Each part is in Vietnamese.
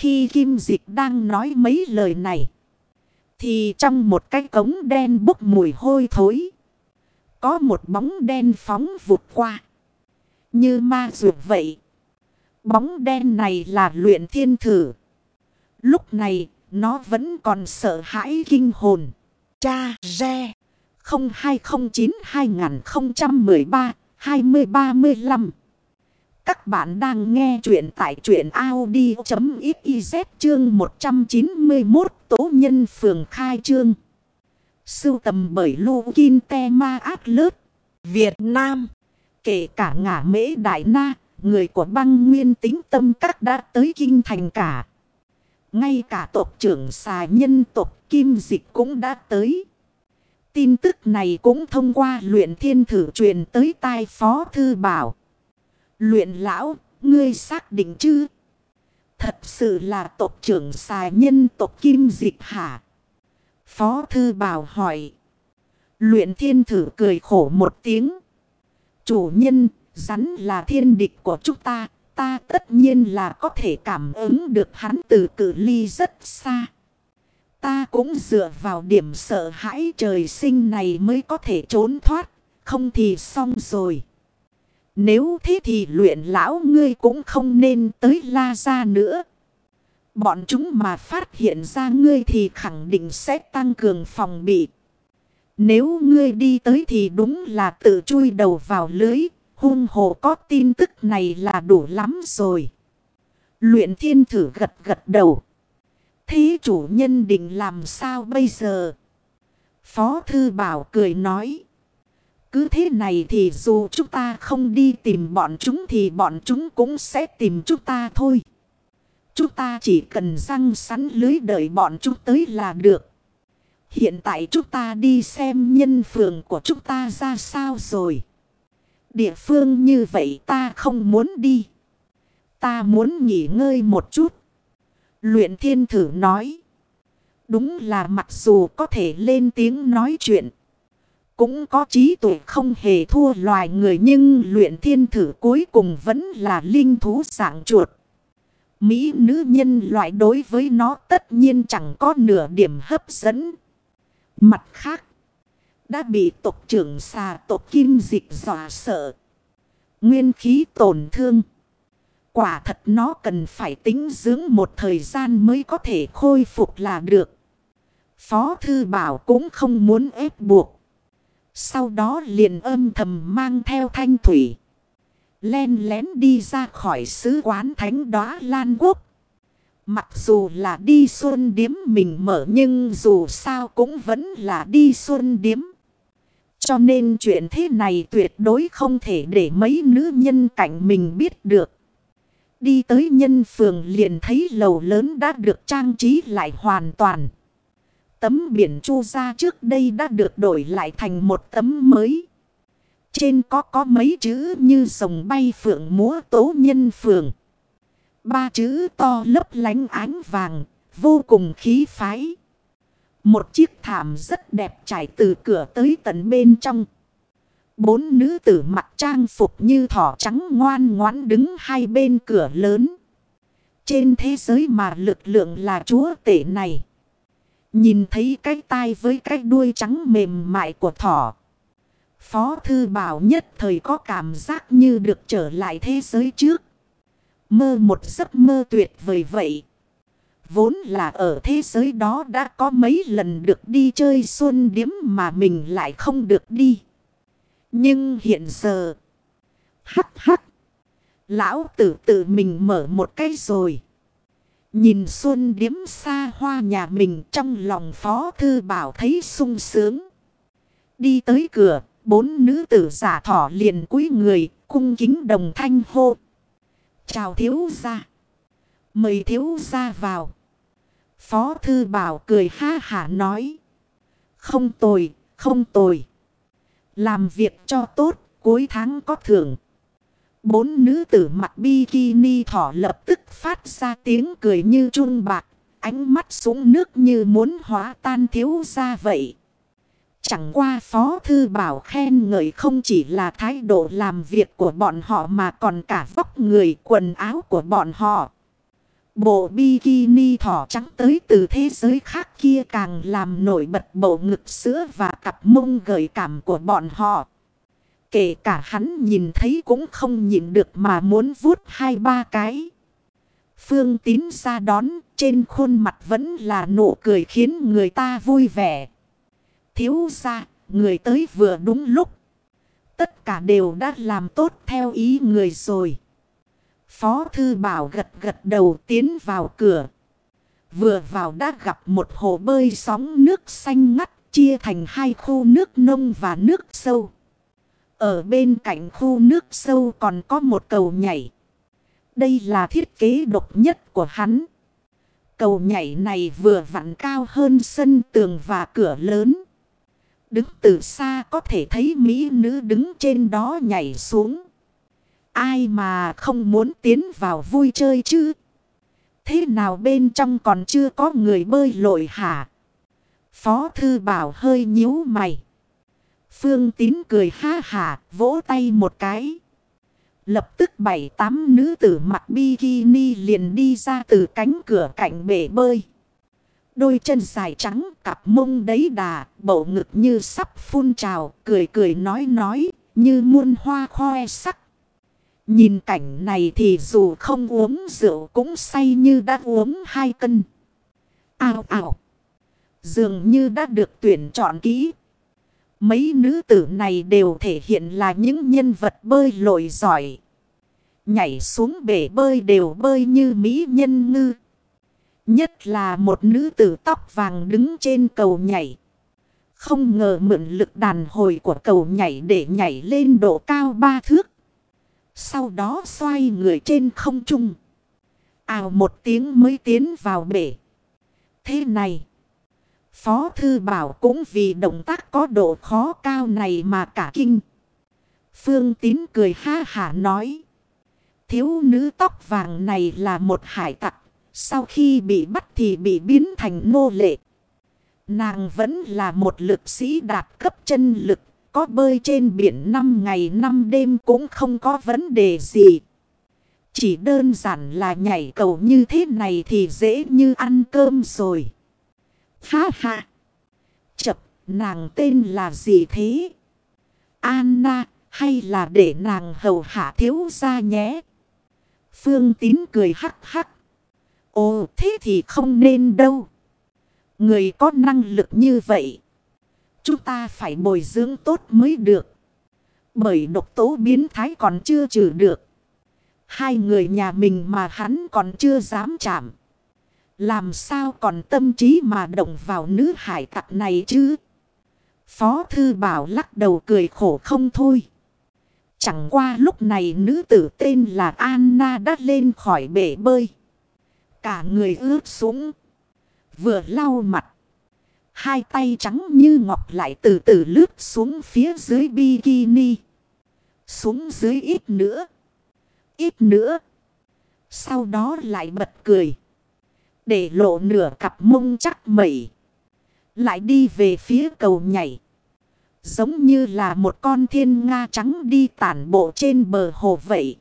Khi Kim Dịch đang nói mấy lời này. Thì trong một cái cống đen bốc mùi hôi thối. Có một bóng đen phóng vụt qua. Như ma ruột vậy. Bóng đen này là luyện thiên thử. Lúc này, nó vẫn còn sợ hãi kinh hồn. Cha Re 0209-2013-2035 các bạn đang nghe chuyện tại chuyện Audi.xyz chương 191 Tố Nhân Phường Khai Trương. Sưu tầm bởi Lô Kinh Te Ma ác Lớt, Việt Nam. Kể cả ngả mễ đại na, người của băng nguyên tính tâm các đã tới kinh thành cả. Ngay cả tộc trưởng xà nhân tộc Kim Dịch cũng đã tới. Tin tức này cũng thông qua luyện thiên thử truyền tới tai Phó Thư Bảo. Luyện lão, ngươi xác định chứ? Thật sự là tộc trưởng xài nhân tộc Kim Dịch hả? Phó Thư Bảo hỏi. Luyện thiên thử cười khổ một tiếng. Chủ nhân, rắn là thiên địch của chúng ta. Ta tất nhiên là có thể cảm ứng được hắn từ cử ly rất xa. Ta cũng dựa vào điểm sợ hãi trời sinh này mới có thể trốn thoát. Không thì xong rồi. Nếu thế thì luyện lão ngươi cũng không nên tới la ra nữa. Bọn chúng mà phát hiện ra ngươi thì khẳng định sẽ tăng cường phòng bị. Nếu ngươi đi tới thì đúng là tự chui đầu vào lưới. Hung hồ có tin tức này là đủ lắm rồi. Luyện thiên thử gật gật đầu. Thế chủ nhân định làm sao bây giờ? Phó thư bảo cười nói. Cứ thế này thì dù chúng ta không đi tìm bọn chúng thì bọn chúng cũng sẽ tìm chúng ta thôi. Chúng ta chỉ cần răng sắn lưới đợi bọn chúng tới là được. Hiện tại chúng ta đi xem nhân phường của chúng ta ra sao rồi. Địa phương như vậy ta không muốn đi. Ta muốn nghỉ ngơi một chút. Luyện thiên thử nói. Đúng là mặc dù có thể lên tiếng nói chuyện. Cũng có trí tuệ không hề thua loài người nhưng luyện thiên thử cuối cùng vẫn là linh thú dạng chuột. Mỹ nữ nhân loại đối với nó tất nhiên chẳng có nửa điểm hấp dẫn. Mặt khác, đã bị tộc trưởng xà tộc kim dịch dọa sợ. Nguyên khí tổn thương. Quả thật nó cần phải tính dưỡng một thời gian mới có thể khôi phục là được. Phó Thư Bảo cũng không muốn ép buộc. Sau đó liền âm thầm mang theo thanh thủy. Len lén đi ra khỏi sứ quán thánh đóa Lan Quốc. Mặc dù là đi xuân điếm mình mở nhưng dù sao cũng vẫn là đi xuân điếm. Cho nên chuyện thế này tuyệt đối không thể để mấy nữ nhân cảnh mình biết được. Đi tới nhân phường liền thấy lầu lớn đã được trang trí lại hoàn toàn. Tấm biển chu ra trước đây đã được đổi lại thành một tấm mới. Trên có có mấy chữ như sồng bay phượng múa tố nhân phường. Ba chữ to lấp lánh ánh vàng, vô cùng khí phái. Một chiếc thảm rất đẹp trải từ cửa tới tận bên trong. Bốn nữ tử mặc trang phục như thỏ trắng ngoan ngoãn đứng hai bên cửa lớn. Trên thế giới mà lực lượng là chúa tể này. Nhìn thấy cái tai với cái đuôi trắng mềm mại của thỏ. Phó thư bảo nhất thời có cảm giác như được trở lại thế giới trước. Mơ một giấc mơ tuyệt vời vậy. Vốn là ở thế giới đó đã có mấy lần được đi chơi xuân điếm mà mình lại không được đi. Nhưng hiện giờ... Hắc hắc. Lão tử tự mình mở một cái rồi. Nhìn xuân điếm xa hoa nhà mình trong lòng phó thư bảo thấy sung sướng. Đi tới cửa, bốn nữ tử giả thỏ liền cúi người, cung kính đồng thanh hô. Chào thiếu gia. Mời thiếu gia vào. Phó thư bảo cười ha hả nói. Không tồi, không tồi. Làm việc cho tốt, cuối tháng có thưởng. Bốn nữ tử mặt bikini thỏ lập tức phát ra tiếng cười như chun bạc. Ánh mắt xuống nước như muốn hóa tan thiếu ra vậy. Chẳng qua Phó Thư Bảo khen ngợi không chỉ là thái độ làm việc của bọn họ mà còn cả vóc người, quần áo của bọn họ. Bộ bikini thỏ trắng tới từ thế giới khác kia càng làm nổi bật bộ ngực sữa và cặp mông gợi cảm của bọn họ. Kể cả hắn nhìn thấy cũng không nhìn được mà muốn vuốt hai ba cái. Phương tín ra đón, trên khuôn mặt vẫn là nụ cười khiến người ta vui vẻ. Thiếu ra, người tới vừa đúng lúc. Tất cả đều đã làm tốt theo ý người rồi. Phó thư bảo gật gật đầu tiến vào cửa. Vừa vào đã gặp một hồ bơi sóng nước xanh ngắt chia thành hai khu nước nông và nước sâu. Ở bên cạnh khu nước sâu còn có một cầu nhảy. Đây là thiết kế độc nhất của hắn. Cầu nhảy này vừa vặn cao hơn sân tường và cửa lớn. Đứng từ xa có thể thấy mỹ nữ đứng trên đó nhảy xuống. Ai mà không muốn tiến vào vui chơi chứ? Thế nào bên trong còn chưa có người bơi lội hả? Phó thư bảo hơi nhíu mày. Phương tín cười ha hả vỗ tay một cái. Lập tức bảy tám nữ tử mặc bikini liền đi ra từ cánh cửa cạnh bể bơi. Đôi chân dài trắng, cặp mông đấy đà, bầu ngực như sắp phun trào, cười cười nói nói, như muôn hoa khoe sắc. Nhìn cảnh này thì dù không uống rượu cũng say như đã uống hai cân. Ao ảo. Dường như đã được tuyển chọn kỹ. Mấy nữ tử này đều thể hiện là những nhân vật bơi lội giỏi. Nhảy xuống bể bơi đều bơi như mỹ nhân ngư. Nhất là một nữ tử tóc vàng đứng trên cầu nhảy. Không ngờ mượn lực đàn hồi của cầu nhảy để nhảy lên độ cao ba thước. Sau đó xoay người trên không trung. Ào một tiếng mới tiến vào bể. Thế này. Phó Thư Bảo cũng vì động tác có độ khó cao này mà cả kinh. Phương Tín cười ha hả nói. Thiếu nữ tóc vàng này là một hải tặc. Sau khi bị bắt thì bị biến thành nô lệ. Nàng vẫn là một lực sĩ đạt cấp chân lực. Có bơi trên biển 5 ngày 5 đêm cũng không có vấn đề gì. Chỉ đơn giản là nhảy cầu như thế này thì dễ như ăn cơm rồi. Ha ha. Chập, nàng tên là gì thế? Anna, hay là để nàng hầu hạ thiếu ra nhé? Phương tín cười hắc hắc. Ồ, thế thì không nên đâu. Người có năng lực như vậy. Chúng ta phải bồi dưỡng tốt mới được. Bởi độc tố biến thái còn chưa trừ được. Hai người nhà mình mà hắn còn chưa dám chạm. Làm sao còn tâm trí mà động vào nữ hải tặc này chứ? Phó thư bảo lắc đầu cười khổ không thôi. Chẳng qua lúc này nữ tử tên là Anna đã lên khỏi bể bơi. Cả người ướt sũng. Vừa lau mặt. Hai tay trắng như ngọc lại từ từ lướt xuống phía dưới bikini. Xuống dưới ít nữa. Ít nữa. Sau đó lại bật cười. Để lộ nửa cặp mông chắc mẩy. Lại đi về phía cầu nhảy. Giống như là một con thiên nga trắng đi tản bộ trên bờ hồ vậy.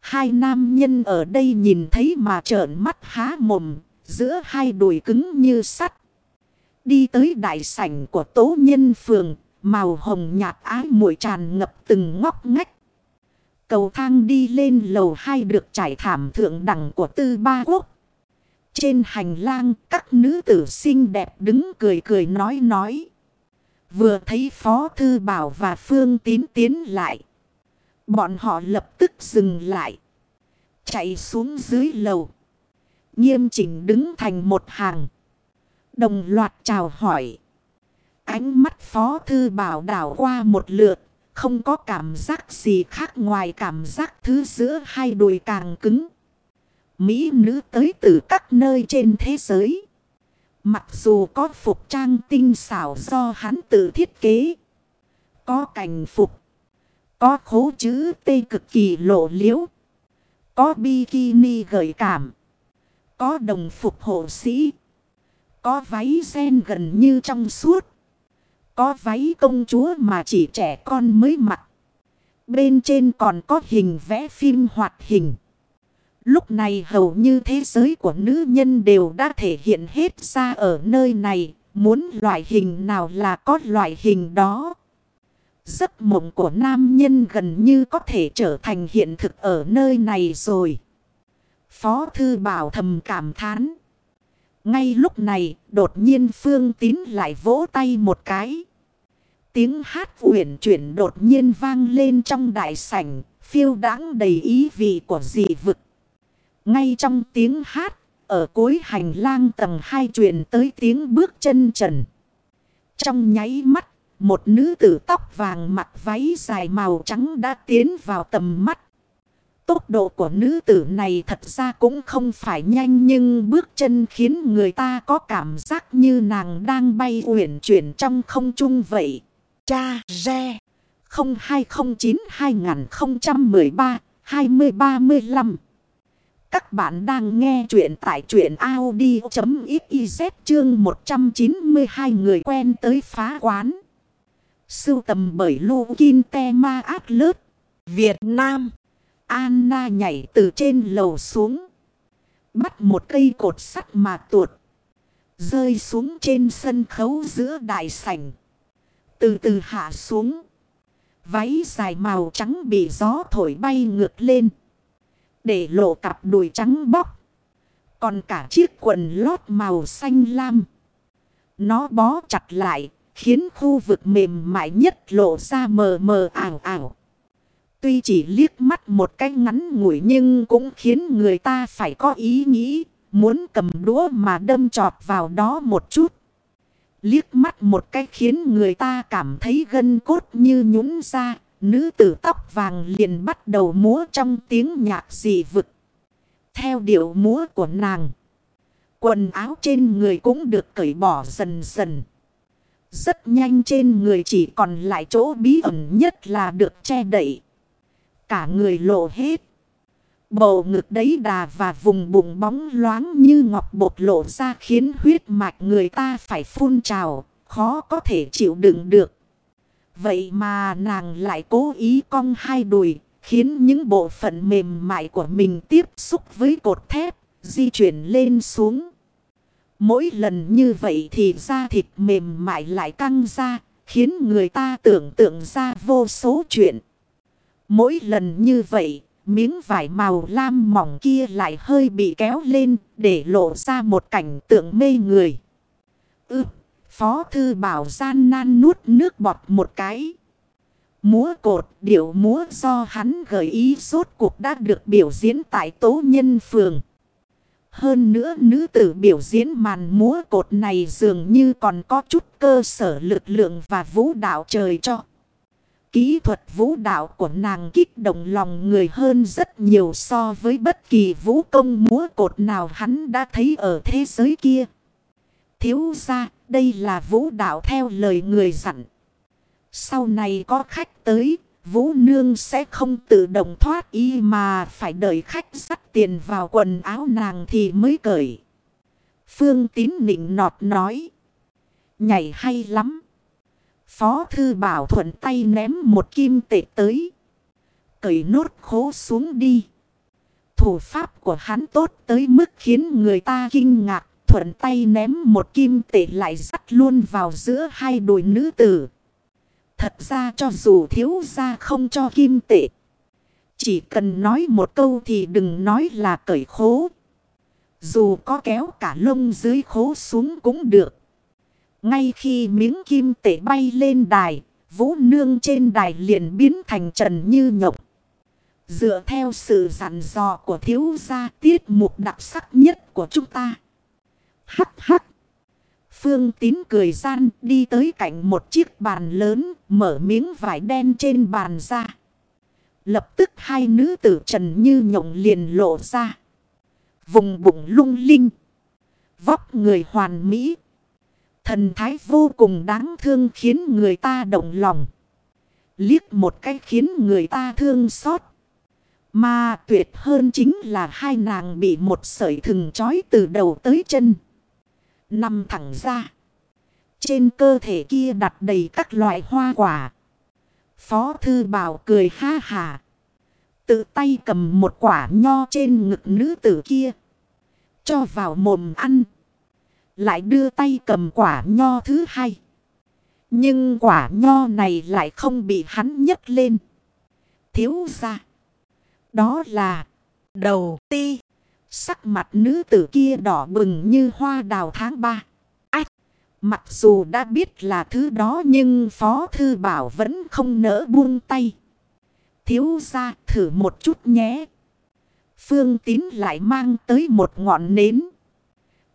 Hai nam nhân ở đây nhìn thấy mà trợn mắt há mồm. Giữa hai đùi cứng như sắt. Đi tới đại sảnh của tố nhân phường. Màu hồng nhạt ái mũi tràn ngập từng ngóc ngách. Cầu thang đi lên lầu hai được trải thảm thượng đẳng của tư ba quốc. Trên hành lang, các nữ tử xinh đẹp đứng cười cười nói nói. Vừa thấy Phó Thư Bảo và Phương Tín tiến lại. Bọn họ lập tức dừng lại. Chạy xuống dưới lầu. Nghiêm chỉnh đứng thành một hàng. Đồng loạt chào hỏi. Ánh mắt Phó Thư Bảo đảo qua một lượt. Không có cảm giác gì khác ngoài cảm giác thứ giữa hai đùi càng cứng. Mỹ nữ tới từ các nơi trên thế giới. Mặc dù có phục trang tinh xảo do hắn tự thiết kế. Có cảnh phục. Có khố chữ tê cực kỳ lộ liễu. Có bikini gợi cảm. Có đồng phục hộ sĩ. Có váy sen gần như trong suốt. Có váy công chúa mà chỉ trẻ con mới mặc. Bên trên còn có hình vẽ phim hoạt hình. Lúc này hầu như thế giới của nữ nhân đều đã thể hiện hết ra ở nơi này. Muốn loại hình nào là có loại hình đó. Giấc mộng của nam nhân gần như có thể trở thành hiện thực ở nơi này rồi. Phó thư bảo thầm cảm thán. Ngay lúc này, đột nhiên Phương Tín lại vỗ tay một cái. Tiếng hát uyển chuyển đột nhiên vang lên trong đại sảnh, phiêu đáng đầy ý vị của dị vực. Ngay trong tiếng hát, ở cuối hành lang tầng 2 truyền tới tiếng bước chân trần. Trong nháy mắt, một nữ tử tóc vàng mặc váy dài màu trắng đã tiến vào tầm mắt. Tốc độ của nữ tử này thật ra cũng không phải nhanh nhưng bước chân khiến người ta có cảm giác như nàng đang bay uyển chuyển trong không trung vậy. Cha Re 0209-2013-2035 các bạn đang nghe chuyện tại chuyện Audi.xyz chương 192 người quen tới phá quán. Sưu tầm bởi Lô Kinh Te Ma Át Lớt, Việt Nam. Anna nhảy từ trên lầu xuống. Bắt một cây cột sắt mà tuột. Rơi xuống trên sân khấu giữa đại sảnh. Từ từ hạ xuống. Váy dài màu trắng bị gió thổi bay ngược lên. Để lộ cặp đùi trắng bóc. Còn cả chiếc quần lót màu xanh lam. Nó bó chặt lại. Khiến khu vực mềm mại nhất lộ ra mờ mờ ảo ảo. Tuy chỉ liếc mắt một cái ngắn ngủi nhưng cũng khiến người ta phải có ý nghĩ. Muốn cầm đũa mà đâm trọt vào đó một chút. Liếc mắt một cái khiến người ta cảm thấy gân cốt như nhũng ra. Nữ tử tóc vàng liền bắt đầu múa trong tiếng nhạc dị vực. Theo điệu múa của nàng. Quần áo trên người cũng được cởi bỏ dần dần. Rất nhanh trên người chỉ còn lại chỗ bí ẩn nhất là được che đậy. Cả người lộ hết. Bầu ngực đấy đà và vùng bụng bóng loáng như ngọc bột lộ ra khiến huyết mạch người ta phải phun trào, khó có thể chịu đựng được. Vậy mà nàng lại cố ý cong hai đùi, khiến những bộ phận mềm mại của mình tiếp xúc với cột thép, di chuyển lên xuống. Mỗi lần như vậy thì da thịt mềm mại lại căng ra, khiến người ta tưởng tượng ra vô số chuyện. Mỗi lần như vậy, miếng vải màu lam mỏng kia lại hơi bị kéo lên để lộ ra một cảnh tượng mê người. Ư, Phó Thư Bảo gian nan nuốt nước bọt một cái. Múa cột, điệu múa do hắn gợi ý suốt cuộc đã được biểu diễn tại tố nhân phường. Hơn nữa nữ tử biểu diễn màn múa cột này dường như còn có chút cơ sở lực lượng và vũ đạo trời cho. Kỹ thuật vũ đạo của nàng kích động lòng người hơn rất nhiều so với bất kỳ vũ công múa cột nào hắn đã thấy ở thế giới kia. Thiếu ra, đây là vũ đạo theo lời người dặn. Sau này có khách tới, Vũ Nương sẽ không tự động thoát y mà phải đợi khách dắt tiền vào quần áo nàng thì mới cởi. Phương Tín nịnh nọt nói. Nhảy hay lắm. Phó Thư Bảo thuận tay ném một kim tệ tới. Cởi nốt khố xuống đi. Thủ pháp của hắn tốt tới mức khiến người ta kinh ngạc. Thuận tay ném một kim tệ lại dắt luôn vào giữa hai đùi nữ tử. Thật ra cho dù thiếu ra không cho kim tệ. Chỉ cần nói một câu thì đừng nói là cởi khố. Dù có kéo cả lông dưới khố xuống cũng được. Ngay khi miếng kim tệ bay lên đài, vũ nương trên đài liền biến thành trần như nhộng. Dựa theo sự dặn dò của thiếu gia tiết mục đặc sắc nhất của chúng ta. Hắc hắc. Phương tín cười gian đi tới cạnh một chiếc bàn lớn, mở miếng vải đen trên bàn ra. Lập tức hai nữ tử trần như nhộng liền lộ ra. Vùng bụng lung linh. Vóc người hoàn mỹ. Thần thái vô cùng đáng thương khiến người ta động lòng. Liếc một cái khiến người ta thương xót. Mà tuyệt hơn chính là hai nàng bị một sợi thừng trói từ đầu tới chân. Nằm thẳng ra. Trên cơ thể kia đặt đầy các loại hoa quả. Phó thư bảo cười ha hà. Tự tay cầm một quả nho trên ngực nữ tử kia. Cho vào mồm ăn. Lại đưa tay cầm quả nho thứ hai. Nhưng quả nho này lại không bị hắn nhấc lên. Thiếu ra. Đó là đầu ti. Sắc mặt nữ tử kia đỏ bừng như hoa đào tháng ba. Ách! Mặc dù đã biết là thứ đó nhưng Phó Thư Bảo vẫn không nỡ buông tay. Thiếu ra thử một chút nhé. Phương Tín lại mang tới một ngọn nến.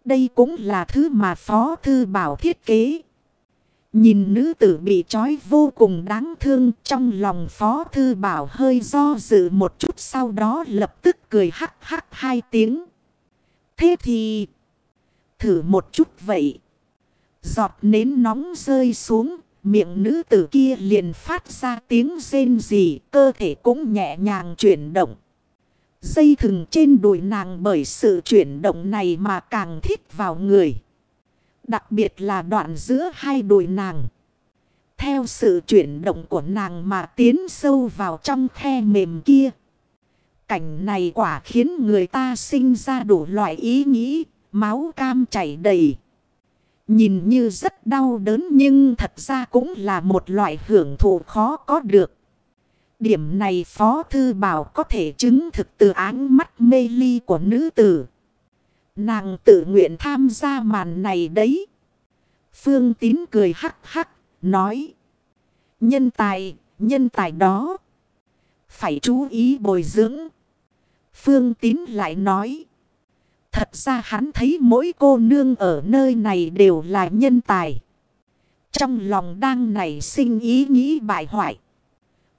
Đây cũng là thứ mà Phó Thư Bảo thiết kế. Nhìn nữ tử bị trói vô cùng đáng thương trong lòng Phó Thư Bảo hơi do dự một chút sau đó lập tức cười hắc hắc hai tiếng. Thế thì thử một chút vậy. Giọt nến nóng rơi xuống, miệng nữ tử kia liền phát ra tiếng rên rỉ, cơ thể cũng nhẹ nhàng chuyển động. Dây thừng trên đùi nàng bởi sự chuyển động này mà càng thích vào người. Đặc biệt là đoạn giữa hai đùi nàng. Theo sự chuyển động của nàng mà tiến sâu vào trong khe mềm kia. Cảnh này quả khiến người ta sinh ra đủ loại ý nghĩ, máu cam chảy đầy. Nhìn như rất đau đớn nhưng thật ra cũng là một loại hưởng thụ khó có được. Điểm này Phó Thư Bảo có thể chứng thực từ áng mắt mê ly của nữ tử. Nàng tự nguyện tham gia màn này đấy. Phương Tín cười hắc hắc, nói. Nhân tài, nhân tài đó. Phải chú ý bồi dưỡng. Phương Tín lại nói. Thật ra hắn thấy mỗi cô nương ở nơi này đều là nhân tài. Trong lòng đang nảy sinh ý nghĩ bại hoại.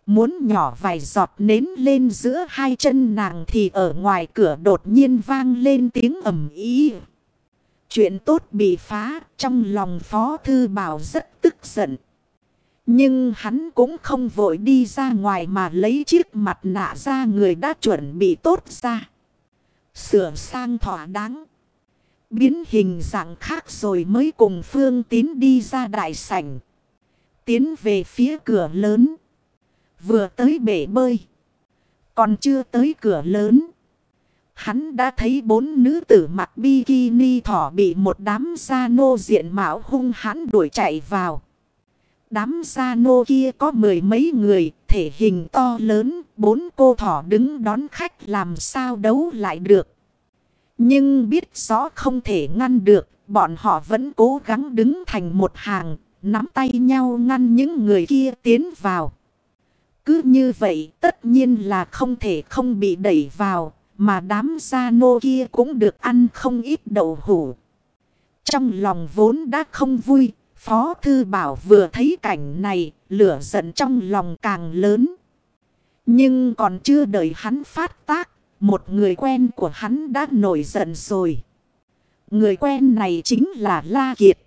Muốn nhỏ vài giọt nến lên giữa hai chân nàng thì ở ngoài cửa đột nhiên vang lên tiếng ầm ý. Chuyện tốt bị phá, trong lòng Phó Thư Bảo rất tức giận. Nhưng hắn cũng không vội đi ra ngoài mà lấy chiếc mặt nạ ra người đã chuẩn bị tốt ra. Sửa sang thỏa đáng. Biến hình dạng khác rồi mới cùng Phương Tín đi ra đại sảnh. Tiến về phía cửa lớn. Vừa tới bể bơi. Còn chưa tới cửa lớn. Hắn đã thấy bốn nữ tử mặc bikini thỏ bị một đám gia nô diện mạo hung hãn đuổi chạy vào. Đám gia nô kia có mười mấy người, thể hình to lớn, bốn cô thỏ đứng đón khách làm sao đấu lại được. Nhưng biết rõ không thể ngăn được, bọn họ vẫn cố gắng đứng thành một hàng, nắm tay nhau ngăn những người kia tiến vào. Cứ như vậy tất nhiên là không thể không bị đẩy vào, mà đám gia nô kia cũng được ăn không ít đậu hủ. Trong lòng vốn đã không vui, Phó Thư Bảo vừa thấy cảnh này, lửa giận trong lòng càng lớn. Nhưng còn chưa đợi hắn phát tác, một người quen của hắn đã nổi giận rồi. Người quen này chính là La Kiệt.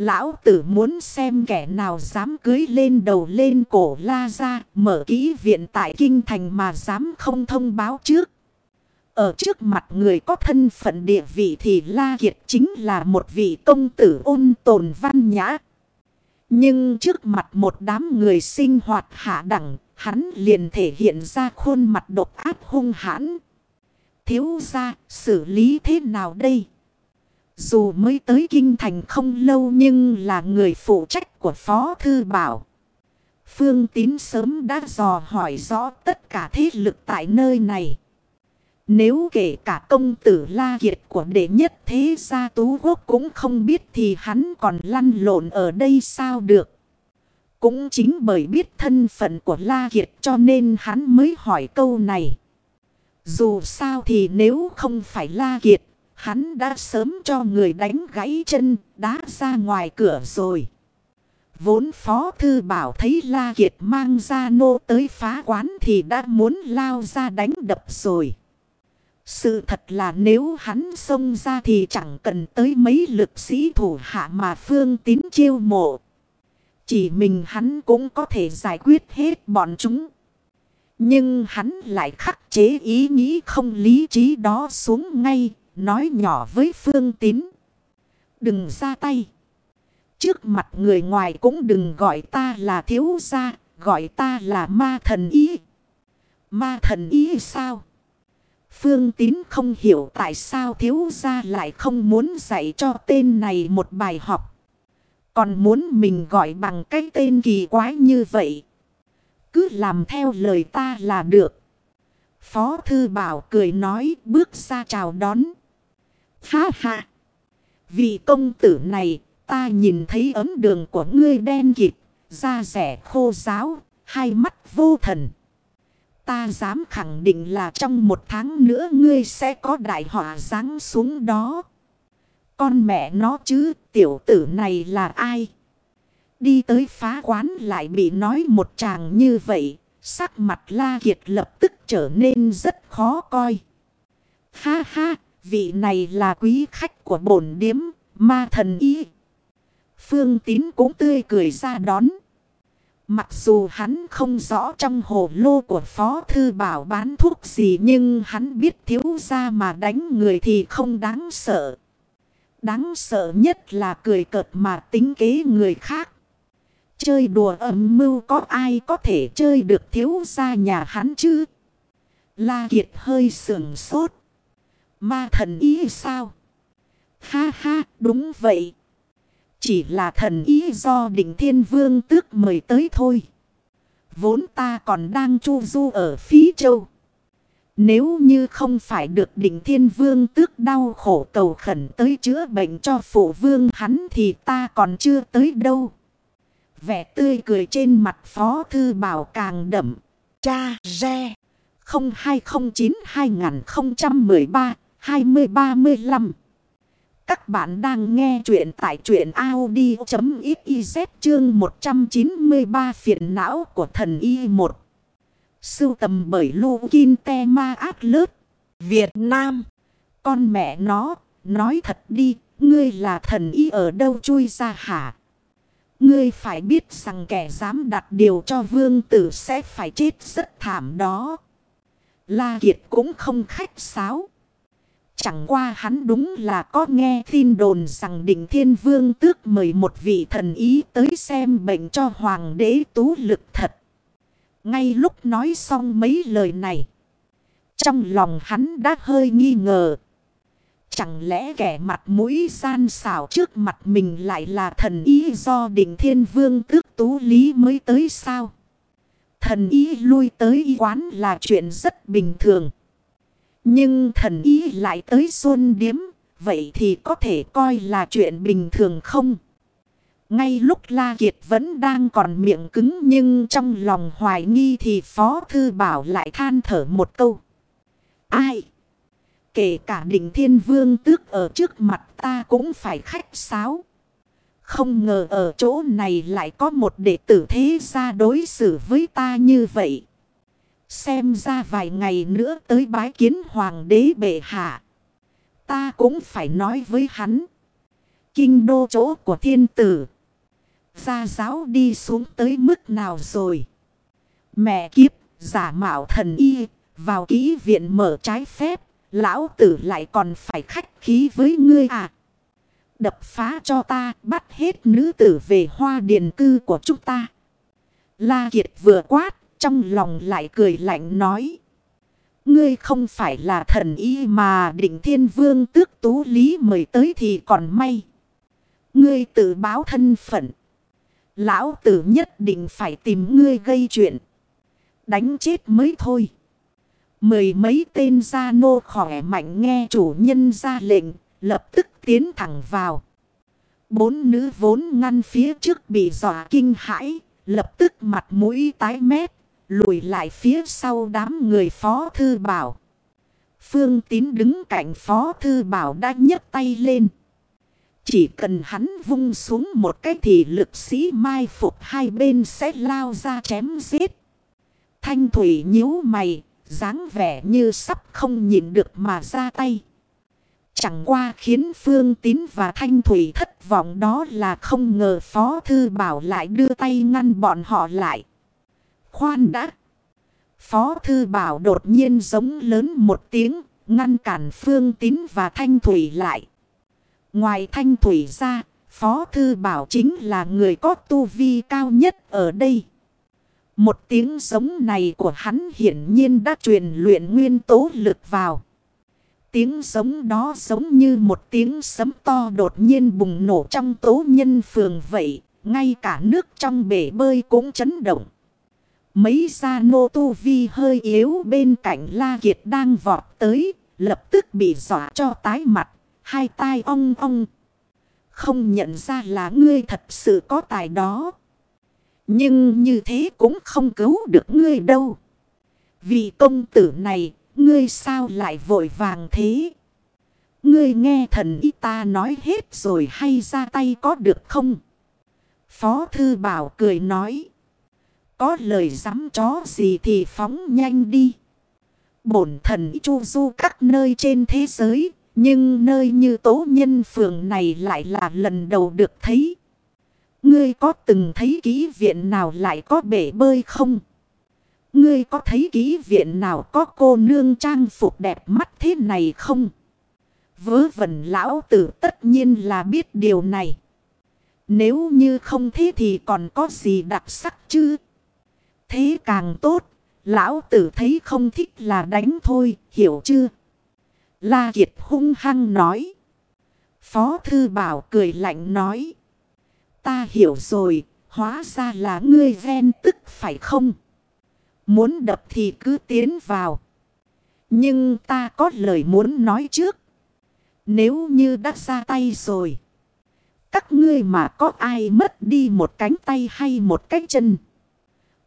Lão tử muốn xem kẻ nào dám cưới lên đầu lên cổ La ra, mở kỹ viện tại Kinh Thành mà dám không thông báo trước. Ở trước mặt người có thân phận địa vị thì La Kiệt chính là một vị công tử ôn tồn văn nhã. Nhưng trước mặt một đám người sinh hoạt hạ đẳng, hắn liền thể hiện ra khuôn mặt độc ác hung hãn. Thiếu ra, xử lý thế nào đây? Dù mới tới kinh thành không lâu nhưng là người phụ trách của Phó Thư Bảo. Phương Tín sớm đã dò hỏi rõ tất cả thế lực tại nơi này. Nếu kể cả công tử La Kiệt của đệ nhất thế gia Tú Quốc cũng không biết thì hắn còn lăn lộn ở đây sao được. Cũng chính bởi biết thân phận của La Kiệt cho nên hắn mới hỏi câu này. Dù sao thì nếu không phải La Kiệt, hắn đã sớm cho người đánh gãy chân, đá ra ngoài cửa rồi. Vốn Phó Thư Bảo thấy La Kiệt mang ra nô tới phá quán thì đã muốn lao ra đánh đập rồi. Sự thật là nếu hắn xông ra thì chẳng cần tới mấy lực sĩ thủ hạ mà phương tín chiêu mộ. Chỉ mình hắn cũng có thể giải quyết hết bọn chúng. Nhưng hắn lại khắc chế ý nghĩ không lý trí đó xuống ngay, nói nhỏ với phương tín. Đừng ra tay. Trước mặt người ngoài cũng đừng gọi ta là thiếu gia, gọi ta là ma thần ý. Ma thần ý sao? Phương Tín không hiểu tại sao thiếu gia lại không muốn dạy cho tên này một bài học. Còn muốn mình gọi bằng cái tên kỳ quái như vậy. Cứ làm theo lời ta là được. Phó Thư Bảo cười nói bước ra chào đón. Ha ha! Vì công tử này ta nhìn thấy ấm đường của ngươi đen kịt, da rẻ khô giáo, hai mắt vô thần. Ta dám khẳng định là trong một tháng nữa ngươi sẽ có đại họa giáng xuống đó. Con mẹ nó chứ, tiểu tử này là ai? Đi tới phá quán lại bị nói một chàng như vậy. Sắc mặt La Kiệt lập tức trở nên rất khó coi. Ha ha, vị này là quý khách của bổn điếm, ma thần y. Phương Tín cũng tươi cười ra đón. Mặc dù hắn không rõ trong hồ lô của Phó Thư Bảo bán thuốc gì nhưng hắn biết thiếu ra mà đánh người thì không đáng sợ. Đáng sợ nhất là cười cợt mà tính kế người khác. Chơi đùa ẩm mưu có ai có thể chơi được thiếu ra nhà hắn chứ? La Kiệt hơi sườn sốt. Ma thần ý sao? Ha ha, đúng vậy. Chỉ là thần ý do đỉnh thiên vương tước mời tới thôi. Vốn ta còn đang chu du ở phí châu. Nếu như không phải được đỉnh thiên vương tước đau khổ cầu khẩn tới chữa bệnh cho phụ vương hắn thì ta còn chưa tới đâu. Vẻ tươi cười trên mặt phó thư bảo càng đậm. Cha Re 0209 2013 2035 các bạn đang nghe chuyện tại chuyện Audi.xyz chương 193 phiền não của thần y 1. Sưu tầm bởi Lô Kinh Te Ma Át Lớt. Việt Nam. Con mẹ nó, nói thật đi, ngươi là thần y ở đâu chui ra hả? Ngươi phải biết rằng kẻ dám đặt điều cho vương tử sẽ phải chết rất thảm đó. La Kiệt cũng không khách sáo. Chẳng qua hắn đúng là có nghe tin đồn rằng định thiên vương tước mời một vị thần ý tới xem bệnh cho hoàng đế tú lực thật. Ngay lúc nói xong mấy lời này. Trong lòng hắn đã hơi nghi ngờ. Chẳng lẽ kẻ mặt mũi gian xảo trước mặt mình lại là thần ý do định thiên vương tước tú lý mới tới sao? Thần ý lui tới y quán là chuyện rất bình thường. Nhưng thần ý lại tới xuân điếm. Vậy thì có thể coi là chuyện bình thường không? Ngay lúc La Kiệt vẫn đang còn miệng cứng nhưng trong lòng hoài nghi thì Phó Thư Bảo lại than thở một câu. Ai? Kể cả đỉnh thiên vương tước ở trước mặt ta cũng phải khách sáo. Không ngờ ở chỗ này lại có một đệ tử thế ra đối xử với ta như vậy. Xem ra vài ngày nữa tới bái kiến hoàng đế bệ hạ. Ta cũng phải nói với hắn. Kinh đô chỗ của thiên tử. Gia giáo đi xuống tới mức nào rồi. Mẹ kiếp, giả mạo thần y, vào ký viện mở trái phép. Lão tử lại còn phải khách khí với ngươi à. Đập phá cho ta, bắt hết nữ tử về hoa điền cư của chúng ta. La Kiệt vừa quát trong lòng lại cười lạnh nói. Ngươi không phải là thần y mà định thiên vương tước tú lý mời tới thì còn may. Ngươi tự báo thân phận. Lão tử nhất định phải tìm ngươi gây chuyện. Đánh chết mới thôi. Mười mấy tên gia nô khỏe mạnh nghe chủ nhân ra lệnh. Lập tức tiến thẳng vào. Bốn nữ vốn ngăn phía trước bị dọa kinh hãi. Lập tức mặt mũi tái mét lùi lại phía sau đám người phó thư bảo. Phương tín đứng cạnh phó thư bảo đã nhấc tay lên. Chỉ cần hắn vung xuống một cái thì lực sĩ mai phục hai bên sẽ lao ra chém giết. Thanh thủy nhíu mày, dáng vẻ như sắp không nhịn được mà ra tay. Chẳng qua khiến Phương Tín và Thanh Thủy thất vọng đó là không ngờ Phó Thư Bảo lại đưa tay ngăn bọn họ lại. Khoan đã. Phó Thư Bảo đột nhiên giống lớn một tiếng, ngăn cản Phương Tín và Thanh Thủy lại. Ngoài Thanh Thủy ra, Phó Thư Bảo chính là người có tu vi cao nhất ở đây. Một tiếng giống này của hắn hiển nhiên đã truyền luyện nguyên tố lực vào. Tiếng giống đó giống như một tiếng sấm to đột nhiên bùng nổ trong tố nhân phường vậy. Ngay cả nước trong bể bơi cũng chấn động. Mấy gia nô tu vi hơi yếu bên cạnh La Kiệt đang vọt tới. Lập tức bị dọa cho tái mặt. Hai tai ong ong. Không nhận ra là ngươi thật sự có tài đó. Nhưng như thế cũng không cứu được ngươi đâu. Vì công tử này, ngươi sao lại vội vàng thế? Ngươi nghe thần y ta nói hết rồi hay ra tay có được không? Phó thư bảo cười nói. Có lời dám chó gì thì phóng nhanh đi. Bổn thần chu du các nơi trên thế giới. Nhưng nơi như tố nhân phường này lại là lần đầu được thấy. Ngươi có từng thấy ký viện nào lại có bể bơi không? Ngươi có thấy ký viện nào có cô nương trang phục đẹp mắt thế này không? Vớ vẩn lão tử tất nhiên là biết điều này. Nếu như không thế thì còn có gì đặc sắc chứ? Thế càng tốt, lão tử thấy không thích là đánh thôi, hiểu chưa? La Kiệt hung hăng nói. Phó Thư Bảo cười lạnh nói. Ta hiểu rồi, hóa ra là ngươi ghen tức phải không? Muốn đập thì cứ tiến vào. Nhưng ta có lời muốn nói trước. Nếu như đã ra tay rồi. Các ngươi mà có ai mất đi một cánh tay hay một cái chân.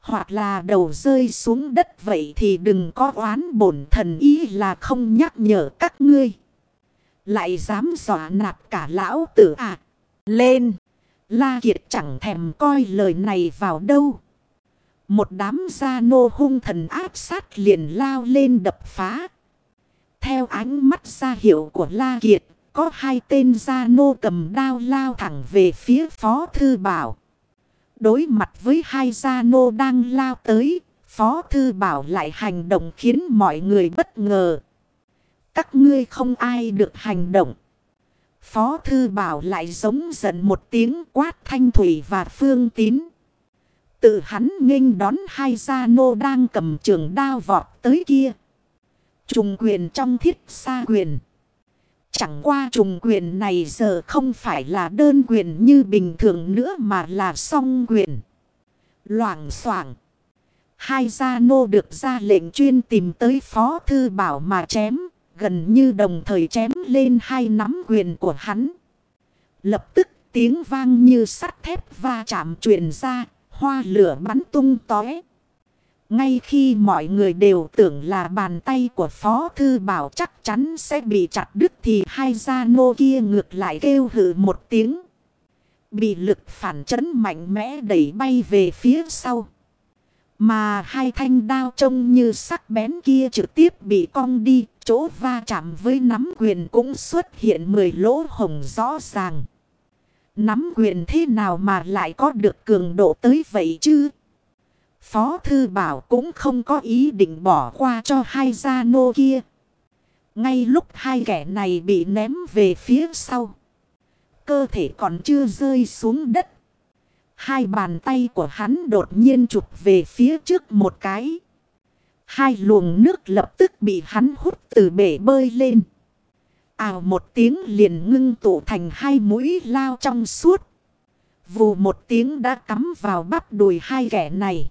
Hoặc là đầu rơi xuống đất vậy thì đừng có oán bổn thần ý là không nhắc nhở các ngươi. Lại dám dọa nạt cả lão tử à. Lên. La Kiệt chẳng thèm coi lời này vào đâu. Một đám gia nô hung thần áp sát liền lao lên đập phá. Theo ánh mắt ra hiệu của La Kiệt, có hai tên gia nô cầm đao lao thẳng về phía Phó Thư Bảo. Đối mặt với hai gia nô đang lao tới, Phó Thư Bảo lại hành động khiến mọi người bất ngờ. Các ngươi không ai được hành động. Phó Thư Bảo lại giống giận một tiếng quát thanh thủy và phương tín. Tự hắn nghênh đón hai gia nô đang cầm trường đao vọt tới kia. Trùng quyền trong thiết xa quyền. Chẳng qua trùng quyền này giờ không phải là đơn quyền như bình thường nữa mà là song quyền. Loảng soảng. Hai gia nô được ra lệnh chuyên tìm tới phó thư bảo mà chém. Gần như đồng thời chém lên hai nắm quyền của hắn. Lập tức tiếng vang như sắt thép va chạm truyền ra. Hoa lửa bắn tung tói. Ngay khi mọi người đều tưởng là bàn tay của Phó Thư Bảo chắc chắn sẽ bị chặt đứt thì hai gia nô kia ngược lại kêu hử một tiếng. Bị lực phản chấn mạnh mẽ đẩy bay về phía sau. Mà hai thanh đao trông như sắc bén kia trực tiếp bị cong đi, chỗ va chạm với nắm quyền cũng xuất hiện 10 lỗ hồng rõ ràng. Nắm quyền thế nào mà lại có được cường độ tới vậy chứ? Phó Thư Bảo cũng không có ý định bỏ qua cho hai gia nô kia. Ngay lúc hai kẻ này bị ném về phía sau. Cơ thể còn chưa rơi xuống đất. Hai bàn tay của hắn đột nhiên chụp về phía trước một cái. Hai luồng nước lập tức bị hắn hút từ bể bơi lên. Ào một tiếng liền ngưng tụ thành hai mũi lao trong suốt. Vù một tiếng đã cắm vào bắp đùi hai kẻ này.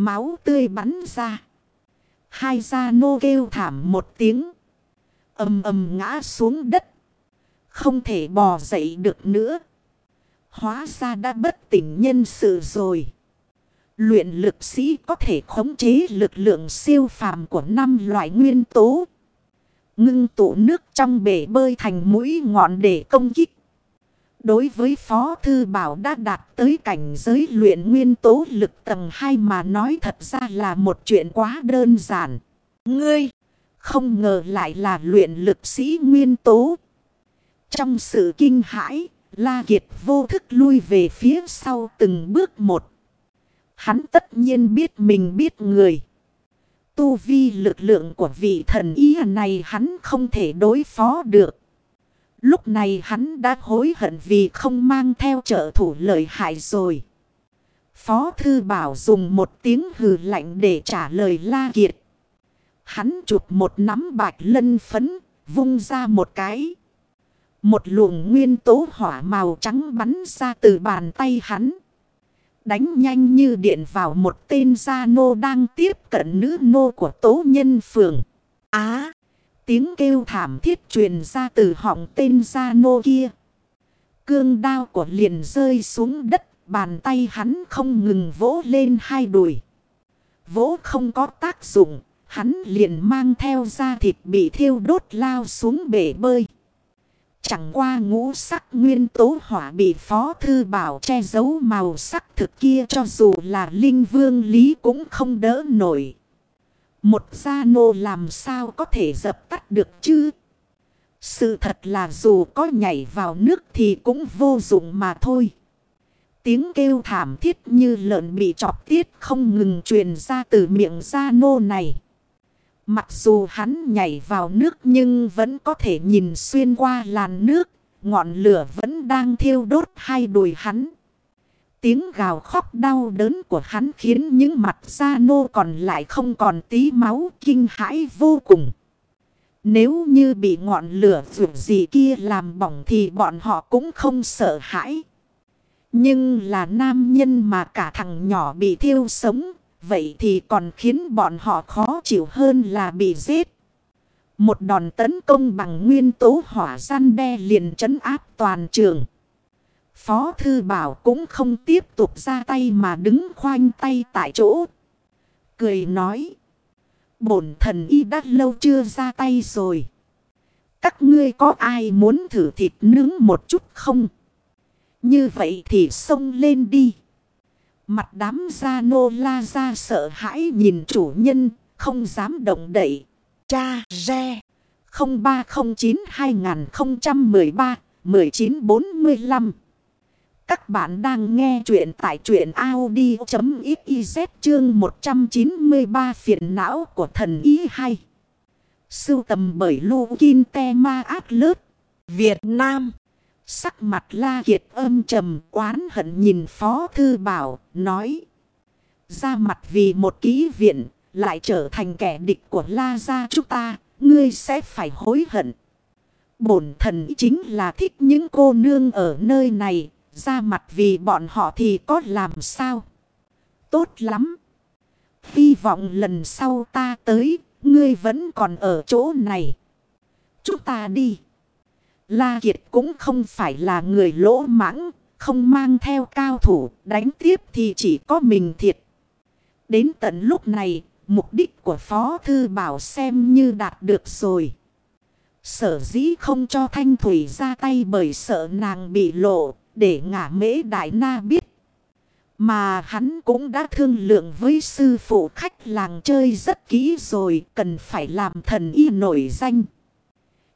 Máu tươi bắn ra. Hai gia nô kêu thảm một tiếng. ầm ầm ngã xuống đất. Không thể bò dậy được nữa. Hóa ra đã bất tỉnh nhân sự rồi. Luyện lực sĩ có thể khống chế lực lượng siêu phàm của năm loại nguyên tố. Ngưng tụ nước trong bể bơi thành mũi ngọn để công kích. Đối với Phó Thư Bảo đã đạt tới cảnh giới luyện nguyên tố lực tầng 2 mà nói thật ra là một chuyện quá đơn giản. Ngươi, không ngờ lại là luyện lực sĩ nguyên tố. Trong sự kinh hãi, La Kiệt vô thức lui về phía sau từng bước một. Hắn tất nhiên biết mình biết người. Tu vi lực lượng của vị thần ý này hắn không thể đối phó được. Lúc này hắn đã hối hận vì không mang theo trợ thủ lợi hại rồi. Phó Thư Bảo dùng một tiếng hừ lạnh để trả lời La Kiệt. Hắn chụp một nắm bạch lân phấn, vung ra một cái. Một luồng nguyên tố hỏa màu trắng bắn ra từ bàn tay hắn. Đánh nhanh như điện vào một tên gia nô đang tiếp cận nữ nô của tố nhân phường. Á! Tiếng kêu thảm thiết truyền ra từ họng tên gia nô kia. Cương đao của liền rơi xuống đất. Bàn tay hắn không ngừng vỗ lên hai đùi. Vỗ không có tác dụng. Hắn liền mang theo da thịt bị thiêu đốt lao xuống bể bơi. Chẳng qua ngũ sắc nguyên tố hỏa bị phó thư bảo che giấu màu sắc thực kia cho dù là linh vương lý cũng không đỡ nổi. Một gia nô làm sao có thể dập tắt được chứ? Sự thật là dù có nhảy vào nước thì cũng vô dụng mà thôi. Tiếng kêu thảm thiết như lợn bị chọc tiết không ngừng truyền ra từ miệng gia nô này. Mặc dù hắn nhảy vào nước nhưng vẫn có thể nhìn xuyên qua làn nước. Ngọn lửa vẫn đang thiêu đốt hai đùi hắn. Tiếng gào khóc đau đớn của hắn khiến những mặt da nô còn lại không còn tí máu kinh hãi vô cùng. Nếu như bị ngọn lửa dù gì kia làm bỏng thì bọn họ cũng không sợ hãi. Nhưng là nam nhân mà cả thằng nhỏ bị thiêu sống, Vậy thì còn khiến bọn họ khó chịu hơn là bị giết. Một đòn tấn công bằng nguyên tố hỏa gian đe liền trấn áp toàn trường. Phó Thư Bảo cũng không tiếp tục ra tay mà đứng khoanh tay tại chỗ. Cười nói. Bổn thần y đã lâu chưa ra tay rồi. Các ngươi có ai muốn thử thịt nướng một chút không? Như vậy thì xông lên đi. Mặt đám gia nô la ra sợ hãi nhìn chủ nhân, không dám động đậy. Cha Re 0309-2013-1945 các bạn đang nghe chuyện tại truyện Audi.xyz chương 193 phiền não của thần ý hay. Sưu tầm bởi Lô Kinh Te Ma Át Lớt, Việt Nam. Sắc mặt La Kiệt âm trầm oán hận nhìn Phó Thư Bảo, nói. Ra mặt vì một ký viện, lại trở thành kẻ địch của La Gia chúng ta, ngươi sẽ phải hối hận. Bổn thần chính là thích những cô nương ở nơi này, ra mặt vì bọn họ thì có làm sao? Tốt lắm. Hy vọng lần sau ta tới, ngươi vẫn còn ở chỗ này. Chúng ta đi. La Kiệt cũng không phải là người lỗ mãng, không mang theo cao thủ, đánh tiếp thì chỉ có mình thiệt. Đến tận lúc này, mục đích của Phó Thư Bảo xem như đạt được rồi. Sở dĩ không cho Thanh Thủy ra tay bởi sợ nàng bị lộ, để ngả mễ đại na biết. Mà hắn cũng đã thương lượng với sư phụ khách làng chơi rất kỹ rồi, cần phải làm thần y nổi danh.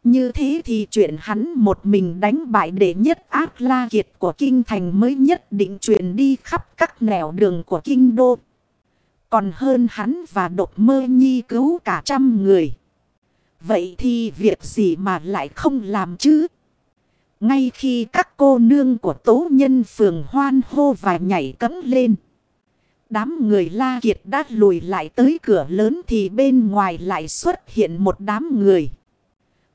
Như thế thì chuyện hắn một mình đánh bại đệ nhất ác la kiệt của kinh thành mới nhất định truyền đi khắp các nẻo đường của kinh đô. Còn hơn hắn và độc mơ nhi cứu cả trăm người. Vậy thì việc gì mà lại không làm chứ? Ngay khi các cô nương của tố nhân phường hoan hô và nhảy cấm lên. Đám người la kiệt đã lùi lại tới cửa lớn thì bên ngoài lại xuất hiện một đám người.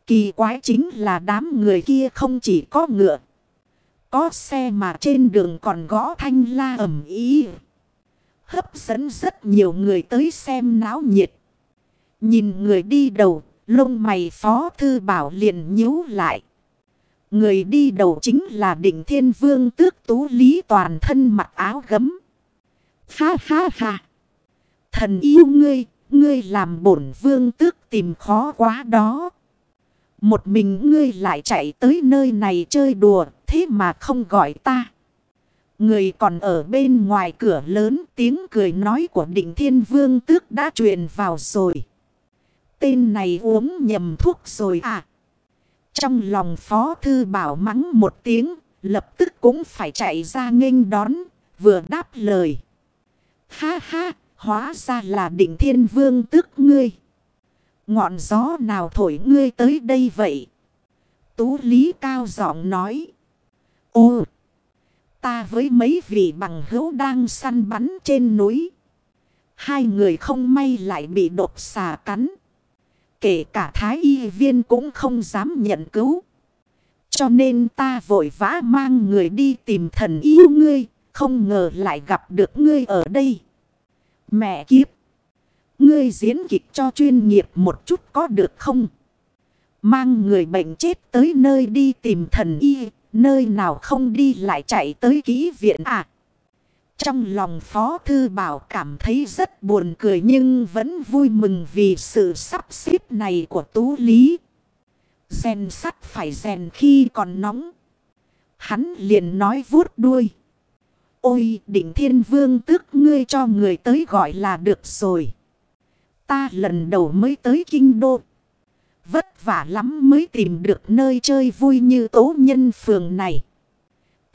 Kỳ quái chính là đám người kia không chỉ có ngựa. Có xe mà trên đường còn gõ thanh la ẩm ý. Hấp dẫn rất nhiều người tới xem náo nhiệt. Nhìn người đi đầu, lông mày phó thư bảo liền nhíu lại. Người đi đầu chính là định thiên vương tước tú lý toàn thân mặc áo gấm. Ha ha ha. Thần yêu ngươi, ngươi làm bổn vương tước tìm khó quá đó. Một mình ngươi lại chạy tới nơi này chơi đùa, thế mà không gọi ta. Người còn ở bên ngoài cửa lớn tiếng cười nói của định thiên vương tước đã truyền vào rồi. Tên này uống nhầm thuốc rồi à. Trong lòng phó thư bảo mắng một tiếng, lập tức cũng phải chạy ra nghênh đón, vừa đáp lời. Ha ha, hóa ra là định thiên vương tước ngươi. Ngọn gió nào thổi ngươi tới đây vậy? Tú Lý cao giọng nói. Ô! Ta với mấy vị bằng hữu đang săn bắn trên núi. Hai người không may lại bị đột xà cắn. Kể cả thái y viên cũng không dám nhận cứu. Cho nên ta vội vã mang người đi tìm thần yêu ngươi. Không ngờ lại gặp được ngươi ở đây. Mẹ kiếp. Ngươi diễn kịch cho chuyên nghiệp một chút có được không? Mang người bệnh chết tới nơi đi tìm thần y. Nơi nào không đi lại chạy tới kỹ viện à? Trong lòng Phó Thư Bảo cảm thấy rất buồn cười nhưng vẫn vui mừng vì sự sắp xếp này của Tú Lý. Rèn sắt phải rèn khi còn nóng. Hắn liền nói vuốt đuôi. Ôi, định thiên vương, tước ngươi cho người tới gọi là được rồi. Ta lần đầu mới tới kinh đô. Vất vả lắm mới tìm được nơi chơi vui như tố nhân phường này.